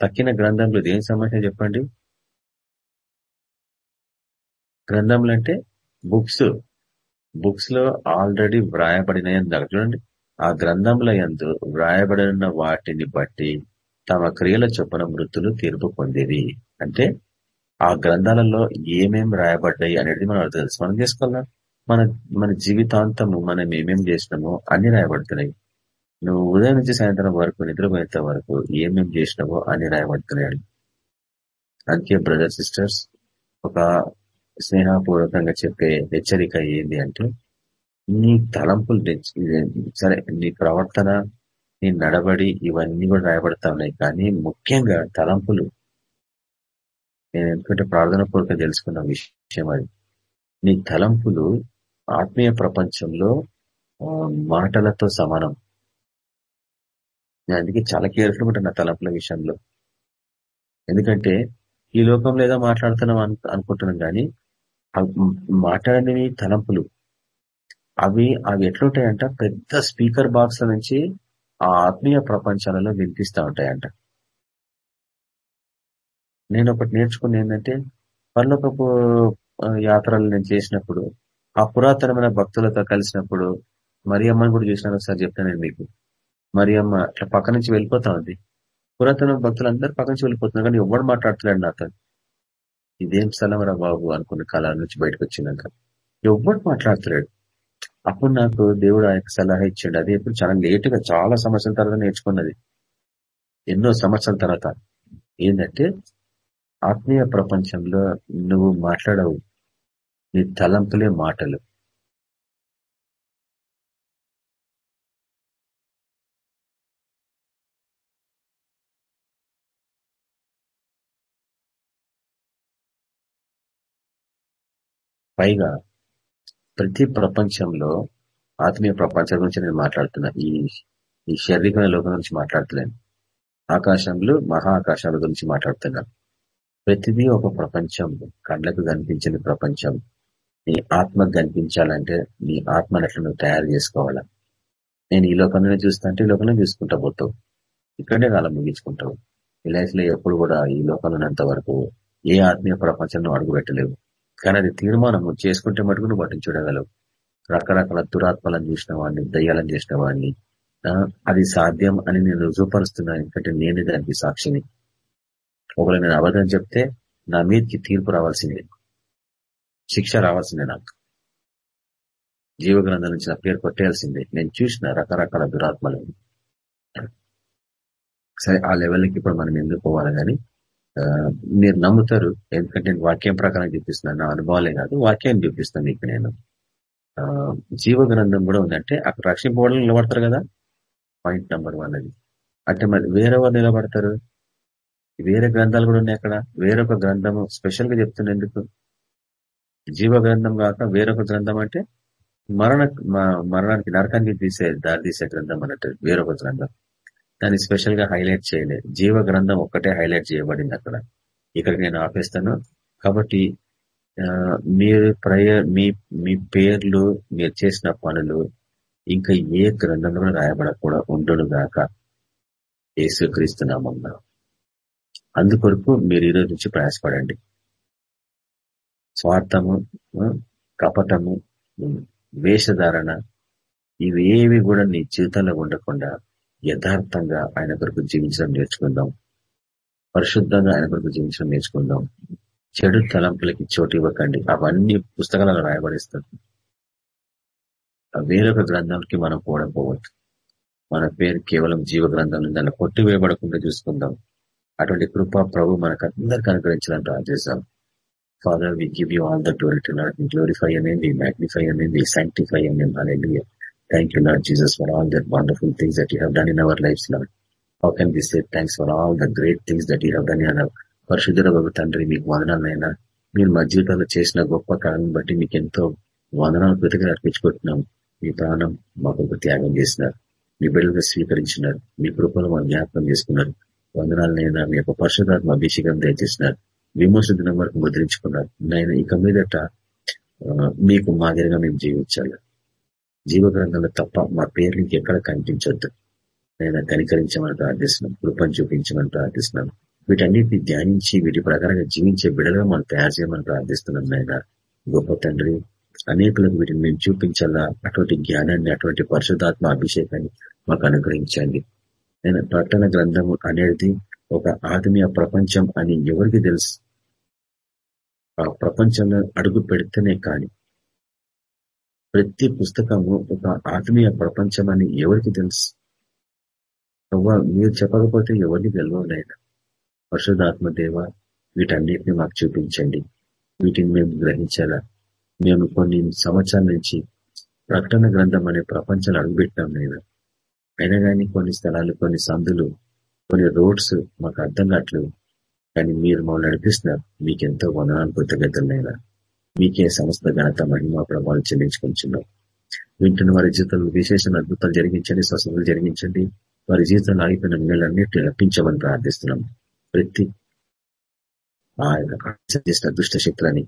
తక్కిన గ్రంథంలో దేని సంబంధించి చెప్పండి? గ్రంథములు అంటే బుక్స్. బుక్స్లో ఆల్రెడీ వ్రాయబడినాయని దగ్గర చూడండి. ఆ గ్రంథంలో ఎందు వ్రాయబడిన వాటిని బట్టి తమ క్రియల చొప్పున మృతులు తీర్పు పొందేది అంటే ఆ గ్రంథాలలో ఏమేం రాయబడ్డాయి అనేది మనం అర్థం తెలుసు మనం చేసుకోవాలా? మన మన జీవితాంతము మనం ఏమేం చేసినామో అన్ని రాయబడుతున్నాయి. నువ్వు ఉదయం నుంచి సాయంత్రం వరకు నిద్రపోయేంత వరకు ఏమేం చేసినావో అన్ని రాయబడుతున్నాయి. అందుకే బ్రదర్ సిస్టర్స్ ఒక స్నేహపూర్వకంగా చెప్పే హెచ్చరిక ఏంది అంటే నీ తలంపులు సరే నీ ప్రవర్తన నీ నడబడి ఇవన్నీ కూడా రాయబడతా ఉన్నాయి. కానీ ముఖ్యంగా తలంపులు నేను ఎందుకంటే ప్రార్థన పూర్వక తెలుసుకున్న విషయం అది. నీ తలంపులు ఆత్మీయ ప్రపంచంలో మాటలతో సమానం. నేను అందుకే చాలా కేర్ఫుల్ ఉంటాను నా తలంపుల విషయంలో. ఎందుకంటే ఈ లోకంలో ఏదో మాట్లాడుతున్నాం అనుకుంటున్నాం కానీ అవి మాట్లాడనివి తలంపులు అవి అవి ఎట్లుంటాయంట? పెద్ద స్పీకర్ బాక్స్ నుంచి ఆ ఆత్మీయ ప్రపంచాలలో వినిపిస్తా ఉంటాయంట. నేను ఒకటి నేర్చుకుని ఏంటంటే పర్లోకపు యాత్రలు నేను చేసినప్పుడు ఆ పురాతనమైన భక్తులతో కలిసినప్పుడు మరియమ్మని కూడా చూసినాను ఒకసారి చెప్తాను నేను మీకు. మరియమ్మ అట్లా పక్క నుంచి వెళ్ళిపోతా ఉంది. పురాతన భక్తులందరూ పక్క నుంచి వెళ్ళిపోతున్నారు కానీ ఎవడు మాట్లాడుతున్నాడు నాతో. ఇదేం స్థలం రా బాబు అనుకున్న కాలాల నుంచి బయటకు వచ్చినాక. ఎవడు మాట్లాడుతున్నాడు అప్పుడు నాకు దేవుడు ఆయనకు సలహా ఇచ్చాడు. అది ఇప్పుడు చాలా లేటుగా చాలా సంవత్సరాల తర్వాత నేర్చుకున్నది. ఎన్నో సంవత్సరాల తర్వాత. ఏంటంటే ఆత్మీయ ప్రపంచంలో నువ్వు మాట్లాడవు. నీ తలంపులే మాటలు. పైగా ప్రతి ప్రపంచంలో ఆత్మీయ ప్రపంచం గురించి నేను మాట్లాడుతున్నా. ఈ ఈ శారీరకమైన లోకం గురించి మాట్లాడుతున్నాను ఆకాశంలో మహా ఆకాశాల గురించి మాట్లాడుతున్నాను ప్రతిదీ ఒక ప్రపంచం. కళ్ళకు కనిపించని ప్రపంచం. నీ ఆత్మ కనిపించాలంటే నీ ఆత్మను అట్లా నువ్వు తయారు చేసుకోవాలా? నేను ఈ లోకంలోనే చూస్తా అంటే ఈ లోకంలో చూసుకుంటా పోతావు ఇక్కడే కాలం ముగించుకుంటావు ఈ లైఫ్లో ఎప్పుడు కూడా ఈ లోకంలోనంత వరకు ఏ ఆత్మీయ ప్రపంచంలో అడుగు పెట్టలేవు కానీ అది తీర్మానం చేసుకుంటే మటుకు నువ్వు వాటిని చూడగలవు. రకరకాల దురాత్మలను చూసిన వాడిని దయ్యాలను చేసిన వాడిని అది సాధ్యం అని నేను రుజుపరుస్తున్నాను ఎందుకంటే నేనే దానికి సాక్షిని. ఒకవేళ నేను అబద్ధం చెప్తే నా మీదకి తీర్పు రావాల్సిందే. శిక్ష రావాల్సిందే నాకు. జీవగ్రంథం నుంచి నా పేరు కొట్టేయాల్సిందే. నేను చూసిన రకరకాల దురాత్మలు. సరే ఆ లెవెల్కి ఇప్పుడు మనం ఎందుకు పోవాలి కానీ మీరు నమ్ముతారు ఎందుకంటే నేను వాక్యం ప్రకారం చూపిస్తున్నాను నా అనుభవాలే కాదు వాక్యాన్ని చూపిస్తాను మీకు నేను. జీవ గ్రంథం కూడా ఉందంటే అక్కడ రక్షింపబడలు నిలబడతారు కదా? పాయింట్ నెంబర్ వన్ అది. అంటే మరి వేరే వారు నిలబడతారు? వేరే గ్రంథాలు కూడా ఉన్నాయి అక్కడ. వేరొక గ్రంథము స్పెషల్గా చెప్తున్నా ఎందుకు? జీవ గ్రంథం కాక వేరొక గ్రంథం అంటే మరణ మరణానికి నరకానికి తీసే దారి తీసే గ్రంథం అన్నట్టు వేరొక గ్రంథం. దాన్ని స్పెషల్గా హైలైట్ చేయలేదు జీవ గ్రంథం ఒక్కటే హైలైట్ చేయబడింది అక్కడ. ఇక్కడ నేను ఆపేస్తాను. కాబట్టి మీరు ప్రయర్ మీ మీ పేర్లు మీరు చేసిన పనులు ఇంకా ఏ గ్రంథంలో రాయబడకుండా ఉండును గాక. నామంలో. అందుకొరకు మీరు ఈరోజు నుంచి ప్రయాసపడండి. స్వార్థము కపటము వేషధారణ ఇవేవి కూడా నీ జీవితంలో ఉండకుండా యథార్థంగా ఆయన కొరకు జీవించడం నేర్చుకుందాం. పరిశుద్ధంగా ఆయన కొరకు జీవించడం నేర్చుకుందాం. చెడు తలంపులకి చోటు ఇవ్వకండి. అవన్నీ పుస్తకాలలో రాయబడిస్తారు వేరొక గ్రంథానికి మనం పోవడం పోవచ్చు మన పేరు కేవలం జీవ గ్రంథం దాన్ని కొట్టివేయబడకుండా చూసుకుందాం. అటువంటి కృప ప్రభు మనకు అందరికి అనుగ్రహించాలని రాజేశాం father we give you all the glory to not glorify అనేది మ్యాగ్నిఫై అనేది సాంక్టిఫై అనేది అనేది thank you not Jesus for all that wonderful things that you have done in our life lord how can be say thanks for all the great things that you have done in our పరిశుద్ధుల బాబు తండ్రి మీకు వందనాలైనా. మీరు మా జీవితంలో చేసిన గొప్ప కాలం బట్టి మీకు ఎంతో వందనాలు కృతజ్ఞత అర్పించుకుంటున్నాం. మీ ప్రాణం మా కొరకు త్యాగం చేసినారు. మీ బిడ్డలుగా స్వీకరించినారు. మీ కృపలు మా జ్ఞాపకం చేసుకున్నారు. వందనాలనైనా మీ యొక్క పరిశుధాత్మ అభిషేకం దయచేసినారు విమోచన దినం వరకు ముద్రించుకున్నారు నేను ఇక మీదట మీకు మాదిరిగా మేము జీవించాలి. జీవగ్రంథంలో తప్ప మా పేర్లు ఎక్కడ కనిపించొద్దు. నేను కనికరించమని ప్రార్థిస్తున్నాం కృపను చూపించమని ప్రార్థిస్తున్నాం వీటన్నిటిని ధ్యానించి వీటి ప్రకారంగా జీవించే బిడలుగా మనం తయారు చేయమని ప్రార్థిస్తున్నాం నాయన. గొప్ప తండ్రి అనేకులకు వీటిని మేము చూపించాలా? అటువంటి జ్ఞానాన్ని అటువంటి పరిశుధాత్మ అభిషేకాన్ని మాకు అనుగ్రహించండి. నేను ప్రకటన గ్రంథము అనేది ఒక ఆత్మీయ ప్రపంచం అని ఎవరికి తెలుసు? ఆ ప్రపంచంలో అడుగు పెడితేనే కానీ. ప్రతి పుస్తకము ఒక ఆత్మీయ ప్రపంచం అని ఎవరికి తెలుసు? మీరు చెప్పకపోతే ఎవరిని తెలియనైనా పరిశుధాత్మ దేవ వీటన్నిటిని మాకు చూపించండి. వీటిని మేము గ్రహించాలా? మేము కొన్ని సంవత్సరాల నుంచి ప్రకటన గ్రంథం అనే ప్రపంచాలు అడుగుపెట్టాం నేను అయినా కానీ కొన్ని స్థలాలు కొన్ని సందులు కొన్ని రోడ్స్ మాకు అర్థం కావట్లు కానీ మీరు మమ్మల్ని నడిపిస్తున్నారు. మీకెంతో వందనాలు కృతజ్ఞతలైనా మీకే సమస్త ఘనత మహిమ ప్రభావాలు చెల్లించుకుంటున్నాం వింటున్న వారి జీవితంలో విశేష అద్భుతాలు జరిగించండి స్వస్థతలు జరిగించండి. వారి జీవితంలో ఆగిపోయిన నీళ్ళన్నింటినీ రప్పించమని ప్రార్థిస్తున్నాం. ప్రతి చేసిన దుష్ట శక్తులని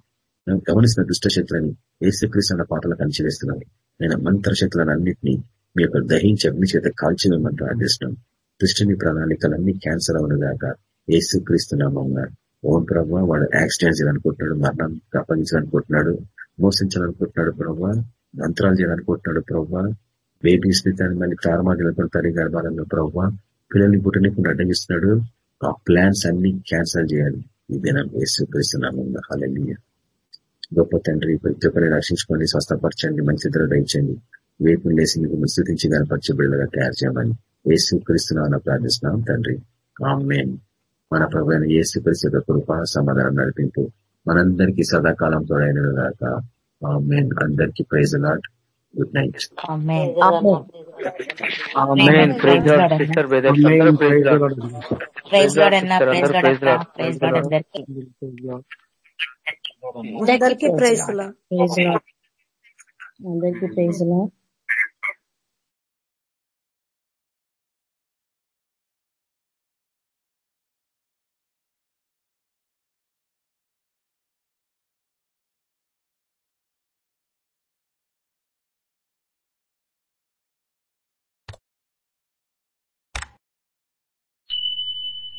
గమనిస్తున్న దుష్ట శక్తులని ఏసుక్రీస్తున్న పాటలు కంచివేస్తున్నాం నేను మంత్ర శక్తులను అన్నింటినీ మీ యొక్క దహించి అగ్ని చేత కాల్చివేమని ప్రార్థిస్తున్నాం దుష్టిని ప్రణాళికలన్నీ క్యాన్సర్ అవునుగాక ఏసుక్రీస్తున్నామన్నా ఓం ప్రభావ వాడు యాక్సిడెంట్ చేయాలనుకుంటున్నాడు మరణం అప్పగించాలనుకుంటున్నాడు మోసించాలనుకుంటున్నాడు ప్రభావ మంత్రాలు చేయాలనుకుంటున్నాడు ప్రభావ బేబీస్ని మళ్ళీ తారమాటలు తల్లి గర్భాలను ప్రభావ పిల్లల్ని పుట్టనికుండా అడ్డగిస్తున్నాడు. ఆ ప్లాన్స్ అన్ని క్యాన్సల్ చేయాలి. ఇదేనా దినం వేసుకరిస్తున్నాము హాలయ్య గొప్ప తండ్రి ప్రతి ఒక్కరిని రక్షించుకోండి స్వస్థపరచండి మంచి నిద్ర దయచండి వేపుని లేసి మీకు ముస్థితించి కనపరిచే బిడ్డలుగా తయారు చేయమని ఏసుకరిస్తున్నామని ప్రార్థిస్తున్నాం తండ్రి. ఆమెన్. మన ప్రభు ఏసుకరిసి యొక్క కృప సమాధానం నడిపింపు మనందరికీ సదాకాలం తోడైన దాకా ఆమెన్. అందరికీ praise lord good night. Praise lord అన్న ప్రైజ్ లాడ్ ప్రైజ్ లాడ్ అందరికి. అందరికి ప్రైజ్ అందరికి ప్రైజ్ లాడ్.